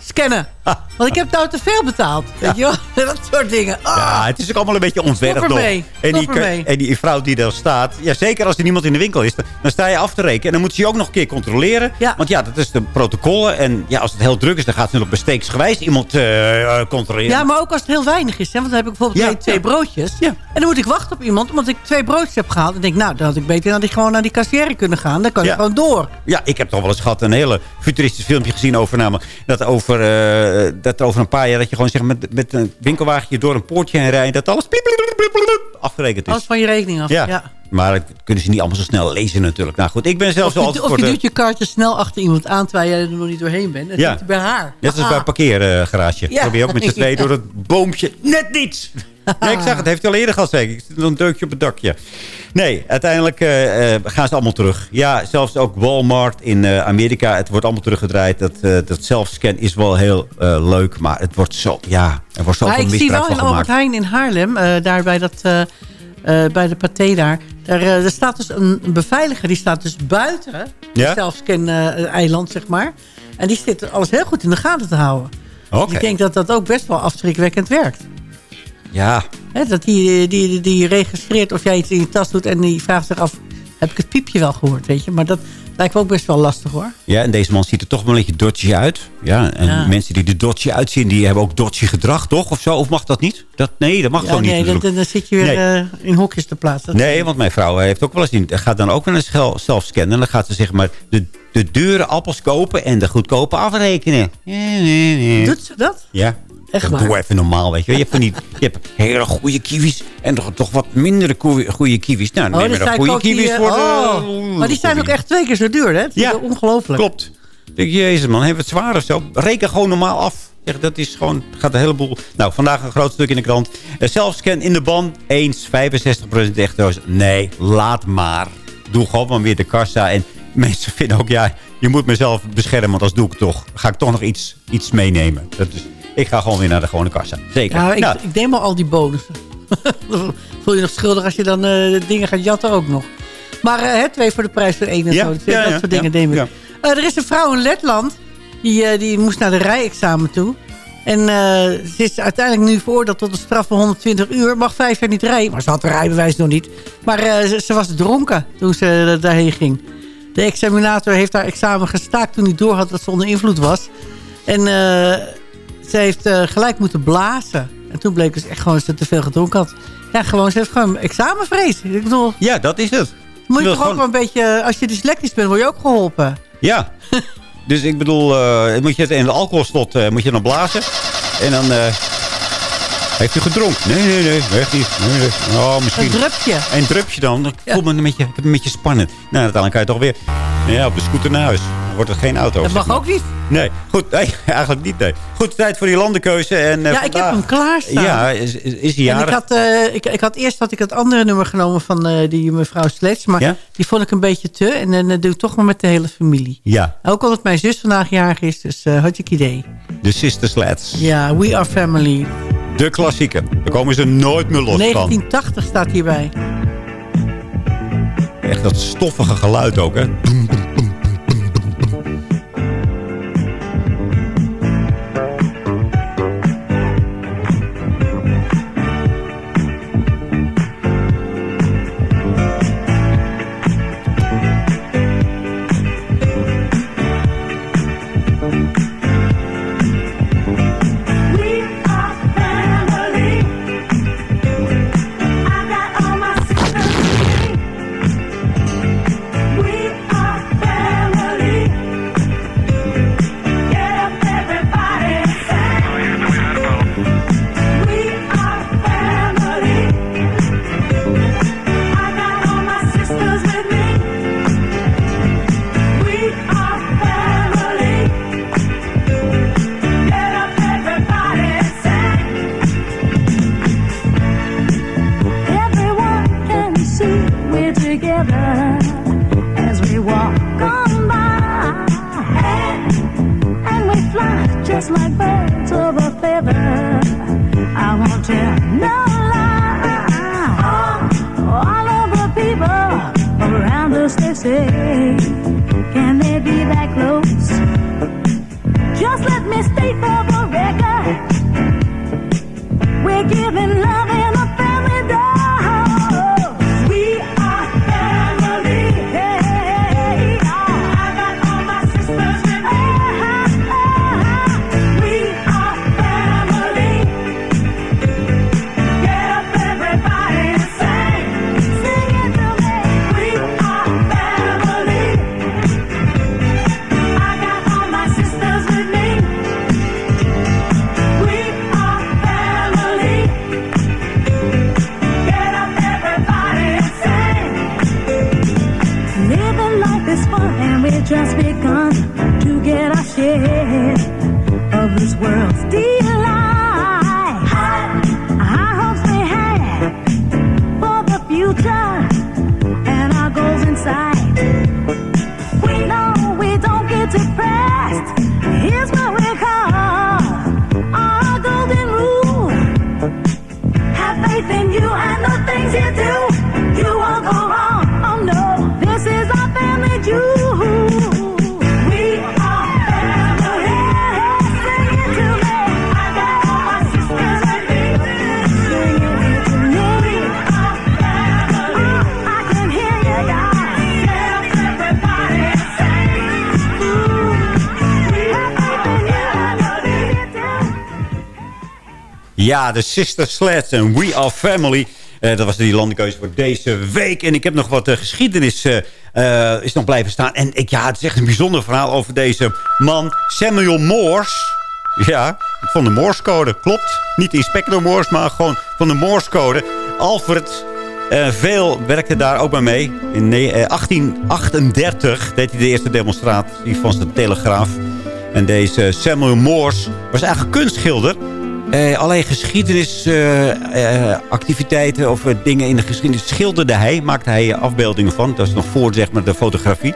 scannen. Want ik heb nou te veel betaald. Weet je wel? Dat soort dingen. Ah. Ja, het is ook allemaal een beetje ontwerp Stop ermee. En die, ermee. en die vrouw die daar staat, ja, zeker als er niemand in de winkel is, dan- sta je af te rekenen. En dan moet ze je ook nog een keer controleren. Want ja, dat is de protocollen. En ja, als het heel druk is, dan gaat ze nog besteeksgewijs iemand eh, controleren. Ja, maar ook als het heel weinig is. Hè? Want dan heb ik bijvoorbeeld twee, twee broodjes. En dan moet ik wachten op iemand, omdat ik twee broodjes heb gehaald. En denk, nou, dan had ik beter naar die, gewoon naar die kassière kunnen gaan. Dan kan ik Ja. gewoon door. Ja, ik heb toch wel eens gehad een hele futuristisch filmpje gezien over namelijk dat over, eh, dat over een paar jaar dat je gewoon zeg, met, met een winkelwagentje door een poortje heen rijdt. Dat alles afgerekend is. Alles van je rekening af. Ja. Ja. Maar dat kunnen ze niet allemaal zo snel lezen natuurlijk. Nou goed, ik ben zelfs Of je, of je de... doet je kaartje snel achter iemand aan terwijl jij er nog niet doorheen bent. Dat Ja. bij haar. Net als bij Ah. een parkeergarage. Ja. Probeer ook met z'n tweeën door het boompje. Net niet! Nee, ik zag het. Heeft hij al eerder gehad, zeker. Ik zit een deukje op het dakje. Nee, uiteindelijk eh, eh, gaan ze allemaal terug. Ja, zelfs ook Walmart in eh, Amerika. Het wordt allemaal teruggedraaid. Dat, dat zelfscan is wel heel leuk. Maar het wordt zo... Ja, er wordt zoveel Maar ik zie misbruik wel van in Albert gemaakt. Heijn in Haarlem, daar bij, dat, bij de paté daar. Daar, er staat dus een, beveiliger, die staat dus buiten. Ja? Het zelfscan-eiland, zeg maar. En die zit alles heel goed in de gaten te houden. Dus ik denk dat dat ook best wel afschrikwekkend werkt. Ja, dat die, die, die registreert of jij iets in je tas doet en die vraagt zich af... heb ik het piepje wel gehoord, weet je? Maar dat lijkt me ook best wel lastig, hoor. Ja, en deze man ziet er toch wel een beetje dodgy uit. Ja, en Ja. mensen die er dodgy uitzien, die hebben ook dodgy gedrag, toch? Of zo? Of mag dat niet? Dat, nee, dat mag Ja, zo niet. nee, dan, dan zit je weer Nee. eh, in hokjes te plaatsen. Nee, want mijn vrouw heeft ook wel eens in, gaat dan ook wel eens zelf zelf scannen. En dan gaat ze zeg maar de, de dure appels kopen en de goedkope afrekenen. Doet ze dat? Ja. Echt waar? Doe even normaal, weet je. Je hebt, van die, je hebt hele goede kiwis en toch, toch wat mindere goede kiwis. Nou, dan Oh, neem je zijn goede die, kiwis eh, voor de... oh. Maar die zijn ook echt twee keer zo duur, hè? Ja. ongelooflijk. Klopt. Jezus man, hebben we het zwaar of zo? Reken gewoon normaal af. Dat is gewoon, gaat een heleboel... Nou, vandaag een groot stuk in de krant. Eh, Zelfscan in de ban. Eens, 65% echt. Nee, laat maar. Doe gewoon maar weer de kassa. En mensen vinden ook, ja, je moet mezelf beschermen. Want als doe ik toch, ga ik toch nog iets, iets meenemen. Dat is, ik ga gewoon weer naar de gewone kassa. Zeker. Ja, ik, Nou, ik neem al al die bonussen. Voel je nog schuldig als je dan eh, dingen gaat jatten ook nog. Maar het twee voor de prijs van één en Ja, zo. Dus ja, dat soort dingen neem ik. Eh, er is een vrouw in Letland. Die, die moest naar de rijexamen toe. En ze is uiteindelijk nu veroordeeld tot een straf van 120 uur. Mag vijf jaar niet rijden. Maar ze had haar rijbewijs nog niet. Maar ze, ze was dronken toen ze daarheen ging. De examinator heeft haar examen gestaakt toen hij doorhad dat ze onder invloed was. En ze heeft eh, gelijk moeten blazen. En toen bleek dus echt gewoon dat ze te veel gedronken had. Ja, gewoon, ze heeft gewoon examenvrees. Ik bedoel, ja, dat is het. moet je toch ook gewoon- wel een beetje... Als je dyslectisch bent, word je ook geholpen. Ja. dus ik bedoel, eh, moet je het in de alcoholslot eh, moet je dan blazen. En dan... heeft u gedronken? Nee, nee, nee. Echt niet. Nee, nee. Oh, misschien. Een drupje. Een drupje dan. Dan voel me een beetje, ik een beetje spannend. Nou, uiteindelijk kan je toch weer ja, op de scooter naar huis. Dan wordt het geen auto. Dat mag maar. ook niet. Nee, goed. Nee, eigenlijk niet. Nee. Goed, tijd voor die landenkeuze. En, eh, ja, ik heb hem klaarstaan. Ja, is, is, is hij En ik jarig? had, eh, ik, ik had eerst had ik het andere nummer genomen van eh, die mevrouw Slets. Maar Ja? die vond ik een beetje te. En dan doe ik toch maar met de hele familie. Ja, Ook omdat mijn zus vandaag jarig is. Dus had je idee. de Sister Sleds. Ja, We Are Family. De klassieke. Daar komen ze nooit meer los van. 1980 staat hierbij. Echt dat stoffige geluid ook, hè? Ja, de Sister Sleds en We Are Family. Eh, dat was die landenkeuze voor deze week. En ik heb nog wat eh, geschiedenis eh, is nog blijven staan. En ik, ja, het is echt een bijzonder verhaal over deze man, Samuel Morse. Ja, van de Morsecode, klopt. Niet Inspector Morse, maar gewoon van de Morsecode. Alfred eh, Veel werkte daar ook bij mee. In ne- eh, 1838 deed hij de eerste demonstratie van de Telegraaf. En deze Samuel Morse was eigenlijk kunstschilder. Eh, alleen geschiedenisactiviteiten of eh, dingen in de geschiedenis schilderde hij. Maakte hij afbeeldingen van. Dat is nog voor zeg maar, de fotografie.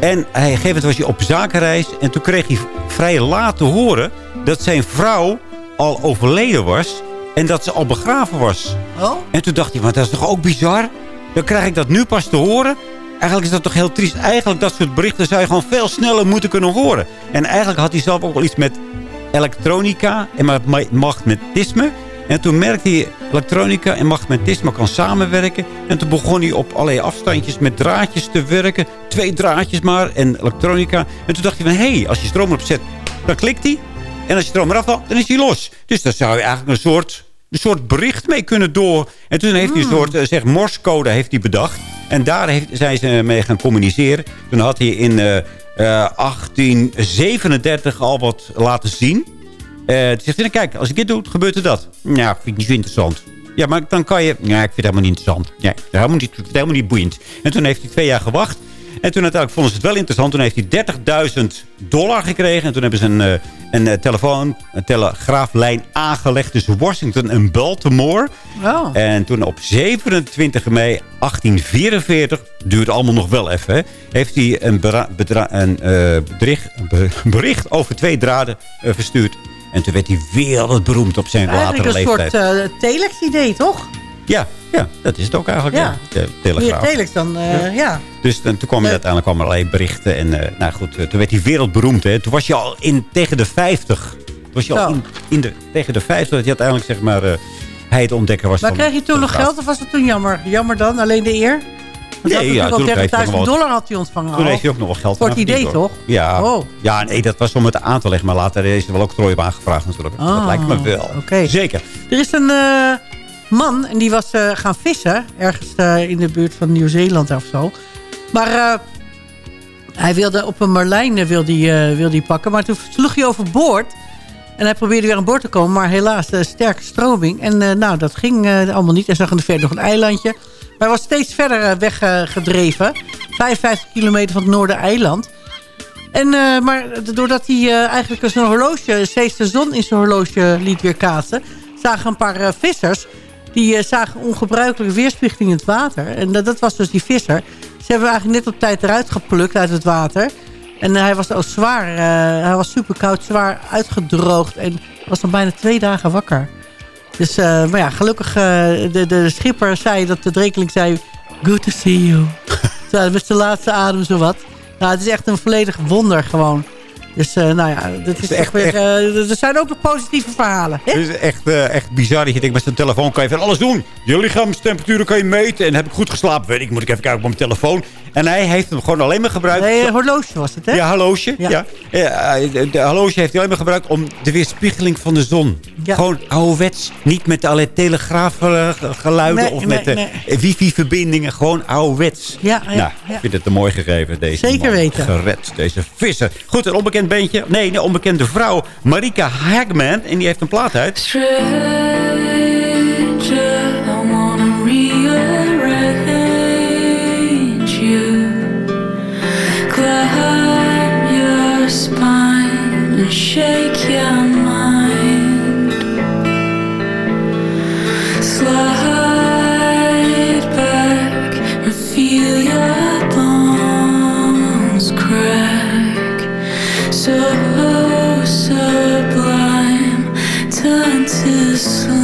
En hij, gegeven was hij op zakenreis. En toen kreeg hij vrij laat te horen dat zijn vrouw al overleden was. En dat ze al begraven was. Oh? En toen dacht hij, maar dat is toch ook bizar? Dan krijg ik dat nu pas te horen. Eigenlijk is dat toch heel triest. Eigenlijk dat soort berichten zou je gewoon veel sneller moeten kunnen horen. En eigenlijk had hij zelf ook wel iets met elektronica en ma- ma- magnetisme. En toen merkte hij elektronica en magnetisme kan samenwerken. En toen begon hij op allerlei afstandjes met draadjes te werken. Twee draadjes maar en elektronica. En toen dacht hij van, hé, hey, als je stroom erop zet, dan klikt hij. En als je stroom eraf haalt, dan is hij los. Dus daar zou je eigenlijk een soort, een soort bericht mee kunnen door. En toen heeft hij een soort eh, zeg, morsecode heeft hij bedacht. En daar heeft, zijn ze mee gaan communiceren. Toen had hij in eh, 1837 al wat laten zien. Eh toen zegt nou, kijk, als ik dit doe, gebeurt er dat. Ja, vind ik niet zo interessant. Ja, maar dan kan je... Ja, ik vind het helemaal niet interessant. Het helemaal niet, helemaal niet boeiend. En toen heeft hij twee jaar gewacht. En toen uiteindelijk vonden ze het wel interessant. Toen heeft hij 30.000 dollar gekregen. En toen hebben ze een, eh, een eh, telefoon, een telegraaflijn aangelegd tussen Washington en Baltimore. Oh. En toen op 27 mei 1844, duurt allemaal nog wel even, hè, heeft hij een, een, eh, bericht, een bericht over twee draden verstuurd. En toen werd hij wereldberoemd op zijn Eigenlijk latere een soort leeftijd. eh telex-idee, toch? Ja, ja, dat is het ook eigenlijk. Ja. Ja. Telegraaf. telex dan, eh, ja. Dus dan, toen kwam je uiteindelijk kwam er allerlei berichten. En eh, nou goed, eh, toen werd hij wereldberoemd. Hè. Toen was je al in, tegen de 50. Toen was je al in, in de, tegen de 50 dat je uiteindelijk zeg maar, eh, hij het ontdekker was. Maar van kreeg je toen nog geld of was het toen jammer? Jammer dan, alleen de eer? Want Nee, ja, toen natuurlijk kreeg hij al nog 30.000 wel wat. dollar had hij ontvangen. Toen al. heeft hij ook nog wel geld Voor het idee, toch? Ja. Oh. ja, nee, dat was om het aan te leggen. Maar later is er wel ook trooi op aangevraagd natuurlijk. dat Ah, lijkt me wel. oké. Zeker. Er is een eh, man en die was eh, gaan vissen. Ergens eh, in de buurt van Nieuw-Zeeland of zo. Maar eh, hij wilde op een marlijn wilde wilde pakken. Maar toen sloeg hij overboord. En hij probeerde weer aan boord te komen. Maar helaas, sterke stroming. En nou, dat ging allemaal niet. Hij zag in de verte nog een eilandje. Maar hij was steeds verder weggedreven. 55 kilometer van het Noordereiland. En, maar doordat hij eigenlijk zijn horloge, steeds de zon in zijn horloge liet weerkaatsen... zagen een paar vissers, die eh, zagen ongebruikelijke weerspiegeling in het water. En dat, dat was dus die visser. Ze hebben eigenlijk net op tijd eruit geplukt uit het water. En hij was ook zwaar, eh, hij was super koud, zwaar uitgedroogd. En was nog bijna twee dagen wakker. Dus, eh, maar ja, gelukkig, eh, de, de schipper zei dat de drekeling zei... Good to see you. Met zijn laatste adem zowat. Nou, het is echt een volledig wonder gewoon. Dus eh, nou ja, dat is, echt- echt weer, echt- eh, er zijn ook nog positieve verhalen. Het is echt, eh, echt bizar dat je denkt, met zijn telefoon kan je van alles doen. Je lichaamstemperatuur kan je meten. En heb ik goed geslapen? Weet ik, moet ik even kijken op mijn telefoon. En hij heeft hem gewoon alleen maar gebruikt. Nee, een horloge was het, hè? Ja, horloge. Ja. Ja. Ja, de horloge heeft hij alleen maar gebruikt om de weerspiegeling van de zon. Ja. Gewoon ouderwets. Niet met allerlei telegraafgeluiden Nee, of nee, met de nee. wifi-verbindingen. Gewoon ouderwets. Ja, ja, nou, ja. ik vind het een mooi gegeven. Deze Zeker man. weten. Gered, deze visser. Goed, een onbekend beentje. Nee, een onbekende vrouw. Marika Hagman. En die heeft een plaat uit. Shake your mind. Slide back and feel your bones crack. So sublime, turn to slime.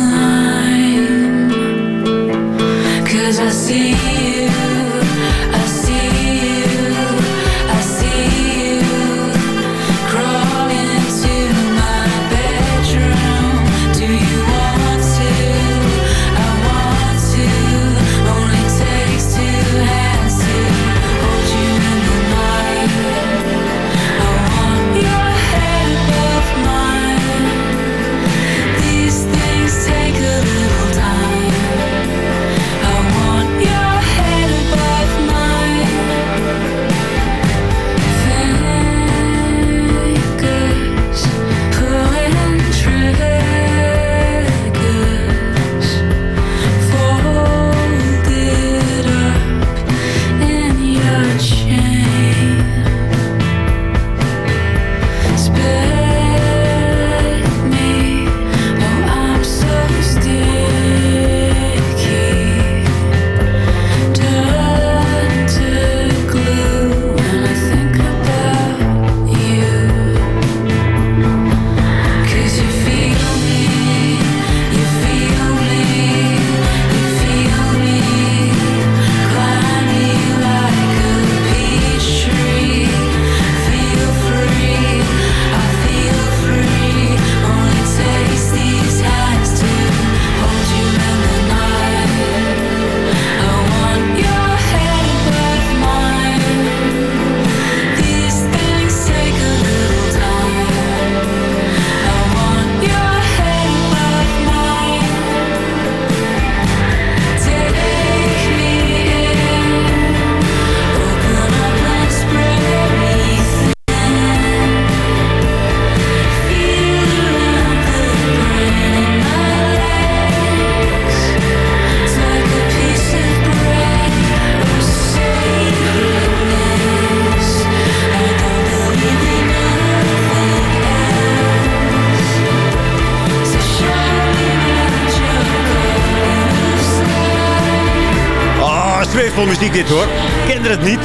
Dit hoor. Het niet.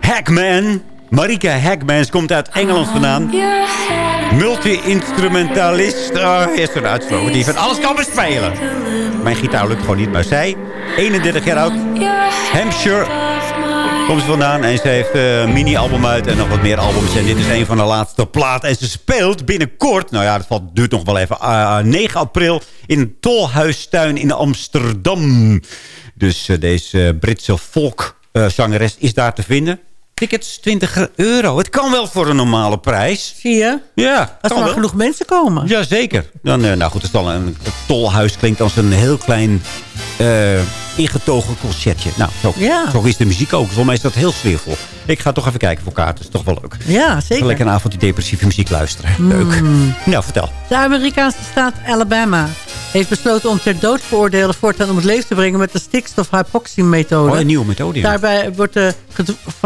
Hackman. Marika Hackman. Ze komt uit Engeland vandaan. Multi-instrumentalist. Oh, is een uitspraak die van alles kan bespelen. Mijn gitaar lukt gewoon niet, maar zij, 31 jaar oud, Hampshire, komt ze vandaan. En ze heeft eh, een mini-album uit en nog wat meer albums. En dit is een van de laatste platen. En ze speelt binnenkort, nou ja, dat valt, duurt nog wel even, ah, 9 april... in tolhuistuin in Amsterdam. Dus eh, deze Britse folkzangeres is daar te vinden. Tickets 20 euro. Het kan wel voor een normale prijs. Zie je? Ja, Als er maar genoeg mensen komen. Jazeker. Dan, eh, nou goed, het, is dan een, het tolhuis klinkt als een heel klein eh, ingetogen concertje. Nou, zo, Ja. zo is de muziek ook. Volgens mij is dat heel sfeervol. Ik ga toch even kijken voor kaarten. Dat is toch wel leuk. Ja, zeker. Lekker een avond die depressieve muziek luisteren. Leuk. Nou, vertel. De Amerikaanse staat Alabama heeft besloten om ter dood veroordeelde voortaan om het leven te brengen met de stikstofhypoxiemethode. Oh, een nieuwe methode. ja. Daarbij wordt de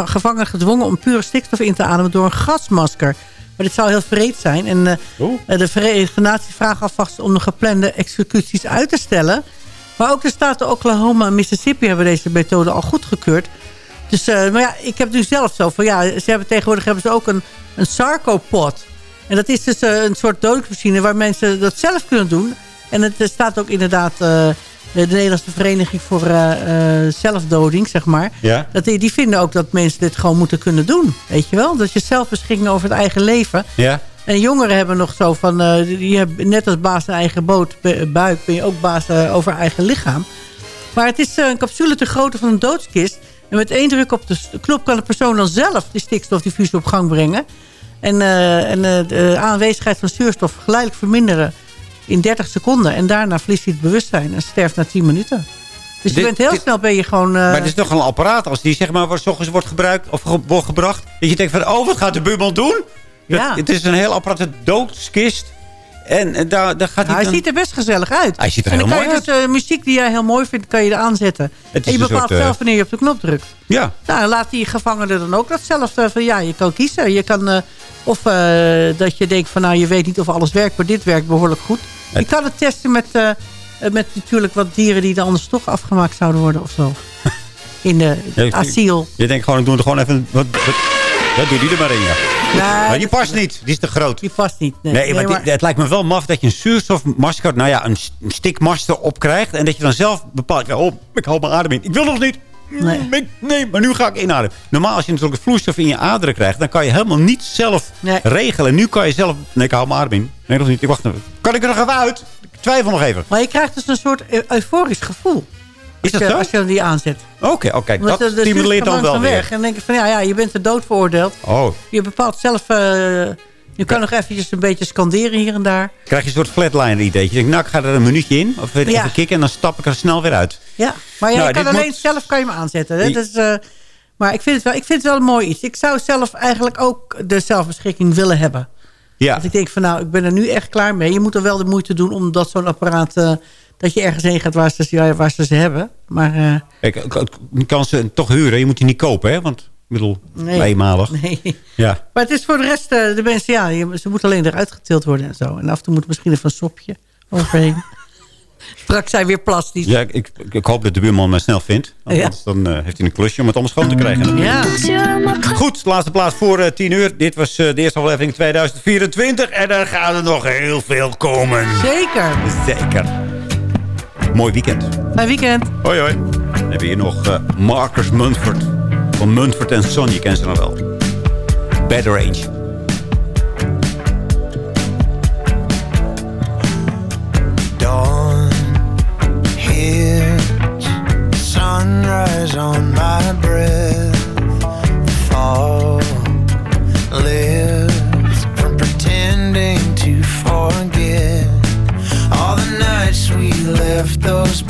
gevangen gedwongen om pure stikstof in te ademen door een gasmasker. Maar dit zou heel vreed zijn. En eh, Oh. eh, de Verenigde Naties vragen alvast om de geplande executies uit te stellen. Maar ook de staten Oklahoma en Mississippi hebben deze methode al goedgekeurd. Dus, eh, maar ja, ik heb nu zelf zo van, ja, ze hebben tegenwoordig hebben ze ook een, een sarcopod. En dat is dus eh, een soort dodingmachine waar mensen dat zelf kunnen doen. En het er staat ook inderdaad eh, de Nederlandse Vereniging voor eh, eh, Zelfdoding, zeg maar. Ja. Dat die, die vinden ook dat mensen dit gewoon moeten kunnen doen. Weet je wel? Dat je zelf beschikking over het eigen leven. Ja. En jongeren hebben nog zo van, eh, je hebt net als baas een eigen boot, bu- buik, ben je ook baas eh, over eigen lichaam. Maar het is eh, een capsule te grootte van een doodskist. En met één druk op de knop kan de persoon dan zelf die stikstofdiffusie op gang brengen. En, en de aanwezigheid van zuurstof geleidelijk verminderen in 30 seconden. En daarna verliest hij het bewustzijn en sterft na 10 minuten. Dus je bent heel dit- snel ben je gewoon... Maar het is toch een apparaat als die zeg maar 's ochtends wordt gebruikt of ge- wordt gebracht. Dat je denkt van, oh wat gaat de buurman doen? Ja. Het, het is een heel apparaat, een doodskist. En, en daar, daar gaat hij hij dan... ziet er best gezellig uit. Hij ziet er en dan heel kan mooi je dus eh, muziek die jij heel mooi vindt, kan je er aanzetten. Het En je bepaalt soort, eh, zelf wanneer je op de knop drukt. Ja. Nou, laat die gevangene dan ook datzelfde van ja, je kan kiezen. Je kan, eh, of eh, dat je denkt van nou, je weet niet of alles werkt, maar dit werkt behoorlijk goed. Je kan het testen met, eh, eh, met natuurlijk wat dieren die er anders toch afgemaakt zouden worden of zo. In de asiel. Je denkt gewoon, ik doe er gewoon even... Wat, wat, ja, doe die er maar in, ja. Nee, maar die past niet, die is te groot. Die past niet. Nee, Nee, maar, die- het lijkt me wel maf dat je een zuurstofmasker, nou ja, een, s- een stikmaster opkrijgt. En dat je dan zelf bepaalt, oh, ik hou mijn adem in. Ik wil nog niet. Nee. Nee. nee, maar nu ga ik inademen. Normaal als je natuurlijk vloeistof in je aderen krijgt, dan kan je helemaal niet zelf Nee. regelen. Nu kan je zelf, nee, ik hou mijn adem in. Nee, nog niet. Ik wacht even. Kan ik er nog even uit? Ik twijfel nog even. Maar je krijgt dus een soort eu- euforisch gevoel. Is dat als je, zo? Als je die aanzet. Oké, oké. Dat stimuleert dan wel weer. weg. En dan denk je van ja, ja, je bent er dood veroordeeld. Oh, Je bepaalt zelf... eh, je kan nog eventjes een beetje scanderen hier en daar. krijg je een soort flatliner idee. Je denkt, nou, ik ga er een minuutje in. Of even Ja. kicken en dan stap ik er snel weer uit. Ja, maar ja, Nou, je kan alleen moet- zelf kan je hem aanzetten. Hè? Die- Dus, eh, maar ik vind, het wel, ik vind het wel een mooi iets. Ik zou zelf eigenlijk ook de zelfbeschikking willen hebben. Ja. Want ik denk van nou, ik ben er nu echt klaar mee. Je moet er wel de moeite doen om dat zo'n apparaat... eh, dat je ergens heen gaat waar ze, ja, waar ze ze hebben. Maar je kan ze toch huren. Je moet die niet kopen, hè? Want, ik bedoel, nee. eenmalig. Nee. Ja. Maar het is voor de rest, eh, de mensen, ja, ze moeten alleen eruit getild worden en zo. En af en toe moet misschien even een sopje overheen. Straks zijn weer plastisch. Ja, ik, ik, hoop dat de buurman mij snel vindt. Want Ja. anders dan eh, heeft hij een klusje om het allemaal schoon te krijgen. Ja. Goed, laatste plaats voor eh, 10 uur. Dit was de eerste aflevering 2024. En er gaan er nog heel veel komen. Zeker. Zeker. Mooi weekend. Fijn weekend. Hoi hoi. Dan hebben we hier nog eh, Marcus Munford. Van Munford en Son, je kent ze nog wel. Better Range. dawn hits sunrise on my left those